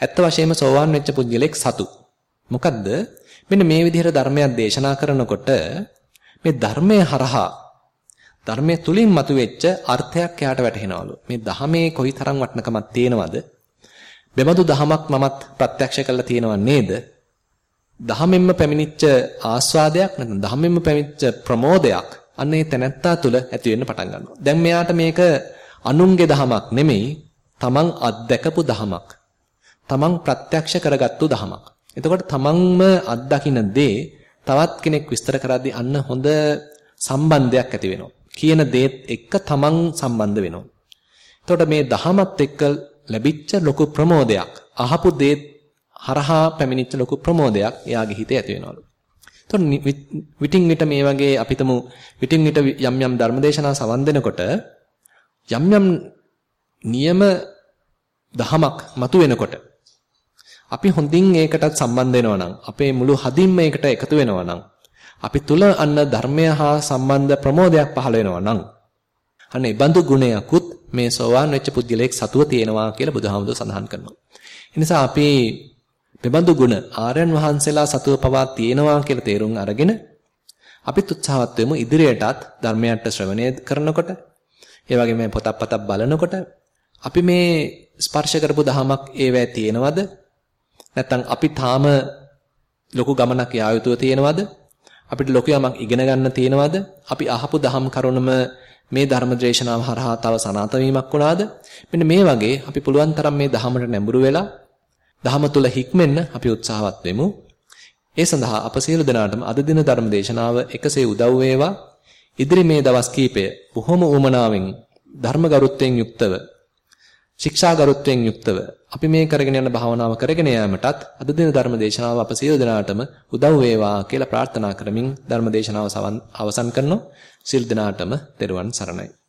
Speaker 1: ඇත්ත වශයෙන්ම සෝවාන් වෙච්ච පුද්ගලෙක් සතු මොකද්ද මෙන්න මේ විදිහට ධර්මයක් දේශනා කරනකොට මේ ධර්මයේ හරහා ධර්මයේ තුලින් මතුවෙච්ච අර්ථයක් එයාට වැටහෙනවලු. මේ දහමේ කොයිතරම් වටිනකමක් තියෙනවද? බෙබඳු දහමක් මමත් ප්‍රත්‍යක්ෂ කරලා තියෙනව නේද? දහමෙන්ම පැමිණිච්ච ආස්වාදයක් නැත්නම් දහමෙන්ම පැමිණිච්ච ප්‍රමෝදයක් අන්න ඒ තැනැත්තා තුල ඇති වෙන්න පටන් ගන්නවා. දැන් මෙයාට මේක අනුන්ගේ දහමක් නෙමෙයි, තමන් අත්දැකපු දහමක්. තමන් ප්‍රත්‍යක්ෂ කරගත්තු දහමක්. එතකොට තමන්ම අත්දකින්න දේ තවත් කෙනෙක් විස්තර කරද්දී අන්න හොඳ සම්බන්ධයක් ඇති වෙනවා. කියන දේත් එක්ක තමන් සම්බන්ධ වෙනවා. එතකොට මේ දහමත් එක්ක ලැබිච්ච ලොකු ප්‍රමෝදයක් අහපු දේත් හරහා පැමිණිච්ච ලොකු ප්‍රමෝදයක් එයාගේ හිතේ ඇති වෙනවලු. එතකොට විටින් විට මේ වගේ අපිටම විටින් විට යම් යම් ධර්මදේශනා සවන් දෙනකොට යම් යම් නියම දහමක් මතුවෙනකොට අපි හොඳින් ඒකටත් සම්බන්ධ වෙනවා නම් අපේ මුළු හදින්ම ඒකට එකතු වෙනවා නම් අපි තුල අන්න ධර්මය හා සම්බන්ධ ප්‍රමෝදයක් පහළ වෙනවා නම් අන්න ඒ බඳු ගුණයකුත් මේ සෝවාන් වෙච්ච පුද්ගලයෙක් සතුව තියෙනවා කියලා බුදුහාමුදුර සඳහන් කරනවා. ඒ නිසා අපි මෙබඳු ගුණ ආර්යයන් වහන්සේලා සතුව පවා තියෙනවා කියලා තේරුම් අරගෙන අපිත් උත්සාහවත් වෙමු ඉදිරියටත් ධර්මයට ශ්‍රවණය කරනකොට ඒ වගේම පොතක් පතක් බලනකොට අපි මේ ස්පර්ශ කරපු දහමක් ඒවැ තියෙනවද නැත්නම් අපි තාම ලොකු ගමනක් යා යුතුව තියෙනවද අපිට ලොකු යමක් ඉගෙන ගන්න තියෙනවද? අපි අහපු දහම් කරුණම මේ ධර්ම දේශනාව හරහා තව සනාත වීමක් වුණාද? මෙන්න මේ වගේ අපි පුළුවන් තරම් මේ දහමට නැඹුරු වෙලා දහම තුල හික්මෙන්න අපි උත්සාහවත් වෙමු. ඒ සඳහා අප සියලු දෙනාටම අද දින ධර්ම දේශනාව එකසේ උදව් වේවා. ඉදිරි මේ දවස් කීපය බොහොම උමනාවෙන් ධර්ම ගරුත්වයෙන් යුක්තව ශික්ෂාගරුත්වයෙන් යුක්තව අපි මේ කරගෙන යන භාවනාව කරගෙන යාමටත් අද දින ධර්ම දේශනාව අප සියලු දෙනාටම උදව් වේවා කියලා ප්‍රාර්ථනා කරමින් ධර්ම දේශනාව අවසන් කරනවා. සියලු දෙනාටම තෙරුවන් සරණයි.